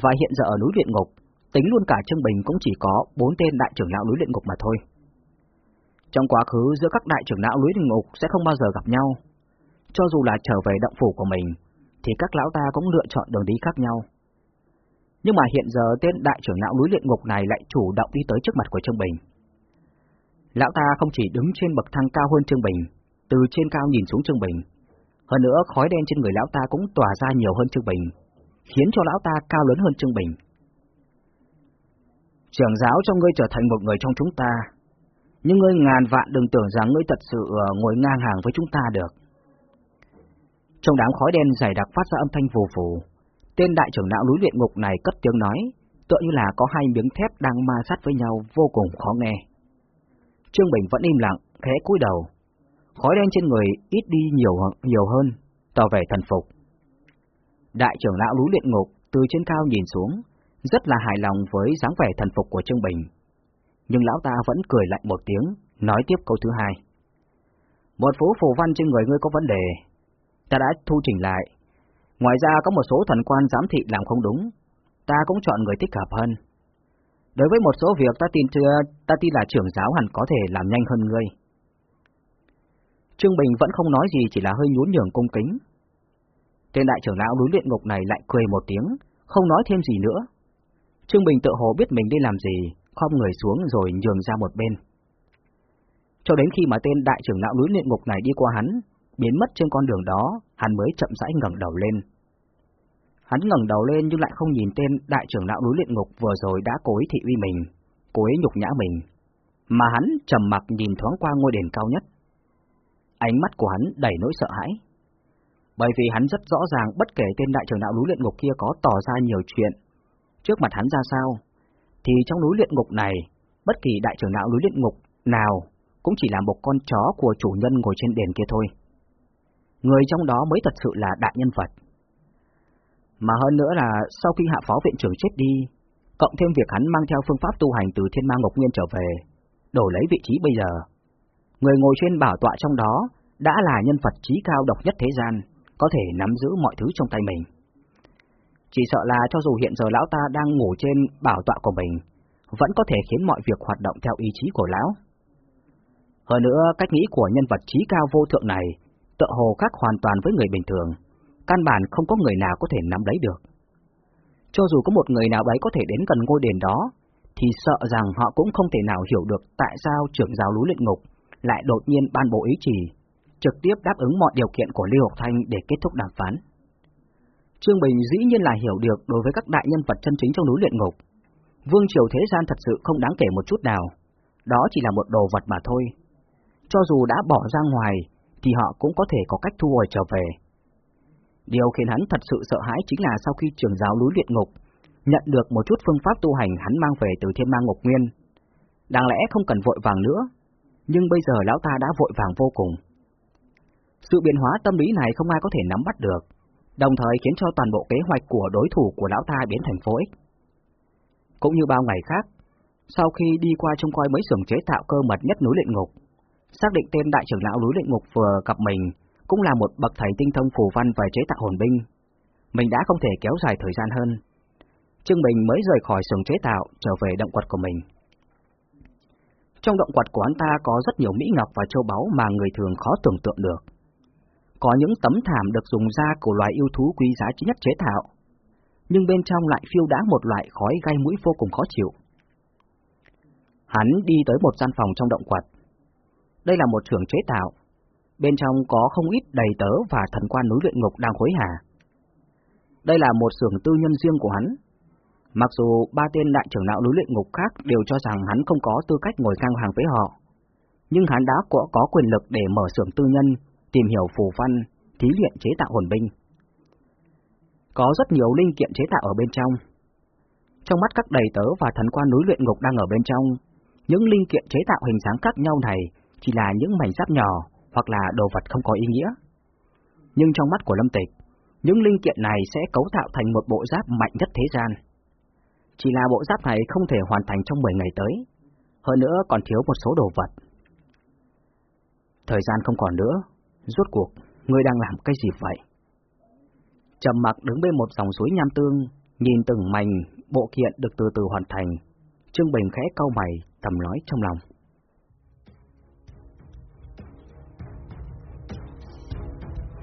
Và hiện giờ ở núi luyện ngục, tính luôn cả Trương Bình cũng chỉ có bốn tên đại trưởng lão núi luyện ngục mà thôi. Trong quá khứ giữa các đại trưởng lão núi luyện ngục sẽ không bao giờ gặp nhau. Cho dù là trở về động phủ của mình, thì các lão ta cũng lựa chọn đường đi khác nhau. Nhưng mà hiện giờ tên đại trưởng lão núi luyện ngục này lại chủ động đi tới trước mặt của Trương Bình. Lão ta không chỉ đứng trên bậc thang cao hơn Trương Bình, từ trên cao nhìn xuống Trương Bình, hơn nữa khói đen trên người lão ta cũng tỏa ra nhiều hơn Trương Bình, khiến cho lão ta cao lớn hơn Trương Bình. Trưởng giáo cho ngươi trở thành một người trong chúng ta, nhưng ngươi ngàn vạn đừng tưởng rằng ngươi thật sự ờ, ngồi ngang hàng với chúng ta được. Trong đám khói đen dày đặc phát ra âm thanh vù vù, tên đại trưởng lão núi luyện ngục này cất tiếng nói, tựa như là có hai miếng thép đang ma sát với nhau vô cùng khó nghe. Trương Bình vẫn im lặng, khẽ cúi đầu, khói đen trên người ít đi nhiều nhiều hơn, tỏ vẻ thần phục. Đại trưởng lão núi luyện ngục từ trên cao nhìn xuống, rất là hài lòng với dáng vẻ thần phục của Trương Bình. Nhưng lão ta vẫn cười lạnh một tiếng, nói tiếp câu thứ hai. Một phố phù văn trên người ngươi có vấn đề, ta đã thu chỉnh lại. Ngoài ra có một số thần quan giám thị làm không đúng, ta cũng chọn người thích hợp hơn. Đối với một số việc ta tin chưa, ta tin là trưởng giáo hẳn có thể làm nhanh hơn ngươi. Trương Bình vẫn không nói gì chỉ là hơi nhún nhường cung kính. Tên đại trưởng lão núi luyện ngục này lại cười một tiếng, không nói thêm gì nữa. Trương Bình tự hồ biết mình đi làm gì, khom người xuống rồi nhường ra một bên. Cho đến khi mà tên đại trưởng lão núi luyện ngục này đi qua hắn, biến mất trên con đường đó, hắn mới chậm rãi ngẩng đầu lên. Hắn ngẩng đầu lên nhưng lại không nhìn tên đại trưởng lão núi luyện ngục vừa rồi đã cố ý thị uy mình, cố ý nhục nhã mình, mà hắn trầm mặc nhìn thoáng qua ngôi đền cao nhất. Ánh mắt của hắn đầy nỗi sợ hãi. Bởi vì hắn rất rõ ràng bất kể tên đại trưởng đạo núi luyện ngục kia có tỏ ra nhiều chuyện, trước mặt hắn ra sao, thì trong núi luyện ngục này, bất kỳ đại trưởng đạo núi luyện ngục nào cũng chỉ là một con chó của chủ nhân ngồi trên đền kia thôi. Người trong đó mới thật sự là đại nhân vật. Mà hơn nữa là sau khi hạ phó viện trưởng chết đi, cộng thêm việc hắn mang theo phương pháp tu hành từ thiên ma ngục nguyên trở về, đổi lấy vị trí bây giờ. Người ngồi trên bảo tọa trong đó đã là nhân vật trí cao độc nhất thế gian, có thể nắm giữ mọi thứ trong tay mình. Chỉ sợ là cho dù hiện giờ lão ta đang ngủ trên bảo tọa của mình, vẫn có thể khiến mọi việc hoạt động theo ý chí của lão. Hơn nữa, cách nghĩ của nhân vật trí cao vô thượng này tựa hồ khác hoàn toàn với người bình thường, căn bản không có người nào có thể nắm lấy được. Cho dù có một người nào đấy có thể đến gần ngôi đền đó, thì sợ rằng họ cũng không thể nào hiểu được tại sao trưởng giáo núi luyện ngục lại đột nhiên ban bố ý chỉ, trực tiếp đáp ứng mọi điều kiện của Lưu Học Thanh để kết thúc đàm phán. Trương Bình dĩ nhiên là hiểu được đối với các đại nhân vật chân chính trong núi luyện ngục. Vương triều thế gian thật sự không đáng kể một chút nào, đó chỉ là một đồ vật mà thôi. Cho dù đã bỏ ra ngoài, thì họ cũng có thể có cách thu hồi trở về. Điều khiến hắn thật sự sợ hãi chính là sau khi trường giáo núi luyện ngục nhận được một chút phương pháp tu hành hắn mang về từ thiên ma ngục nguyên. Đáng lẽ không cần vội vàng nữa, nhưng bây giờ lão ta đã vội vàng vô cùng. Sự biến hóa tâm lý này không ai có thể nắm bắt được, đồng thời khiến cho toàn bộ kế hoạch của đối thủ của lão ta biến thành vô ích. Cũng như bao ngày khác, sau khi đi qua trông coi mấy xưởng chế tạo cơ mật nhất núi luyện ngục, xác định tên đại trưởng lão núi luyện ngục vừa gặp mình cũng là một bậc thầy tinh thông phù văn về chế tạo hồn binh. Mình đã không thể kéo dài thời gian hơn. Trương Bình mới rời khỏi xưởng chế tạo, trở về động quật của mình. Trong động quật của anh ta có rất nhiều mỹ ngọc và châu báu mà người thường khó tưởng tượng được. Có những tấm thảm được dùng da của loài yêu thú quý giá nhất chế tạo, nhưng bên trong lại phiêu đã một loại khói gai mũi vô cùng khó chịu. Hắn đi tới một gian phòng trong động quật. Đây là một xưởng chế tạo, bên trong có không ít đầy tớ và thần quan núi luyện ngục đang hối hả. Đây là một xưởng tư nhân riêng của hắn. Mặc dù ba tên đại trưởng lão núi luyện ngục khác đều cho rằng hắn không có tư cách ngồi ngang hàng với họ, nhưng hắn đã có, có quyền lực để mở xưởng tư nhân, tìm hiểu phù văn, thí luyện chế tạo hồn binh. Có rất nhiều linh kiện chế tạo ở bên trong. Trong mắt các đầy tớ và thần quan núi luyện ngục đang ở bên trong, những linh kiện chế tạo hình dáng khác nhau này chỉ là những mảnh giáp nhỏ hoặc là đồ vật không có ý nghĩa. Nhưng trong mắt của Lâm Tịch, những linh kiện này sẽ cấu tạo thành một bộ giáp mạnh nhất thế gian. Chỉ là bộ giáp này không thể hoàn thành trong 10 ngày tới, hơn nữa còn thiếu một số đồ vật. Thời gian không còn nữa, rốt cuộc, ngươi đang làm cái gì vậy? Trầm mặc đứng bên một dòng suối nham tương, nhìn từng mảnh bộ kiện được từ từ hoàn thành, Trương Bình khẽ cau mày, thầm nói trong lòng.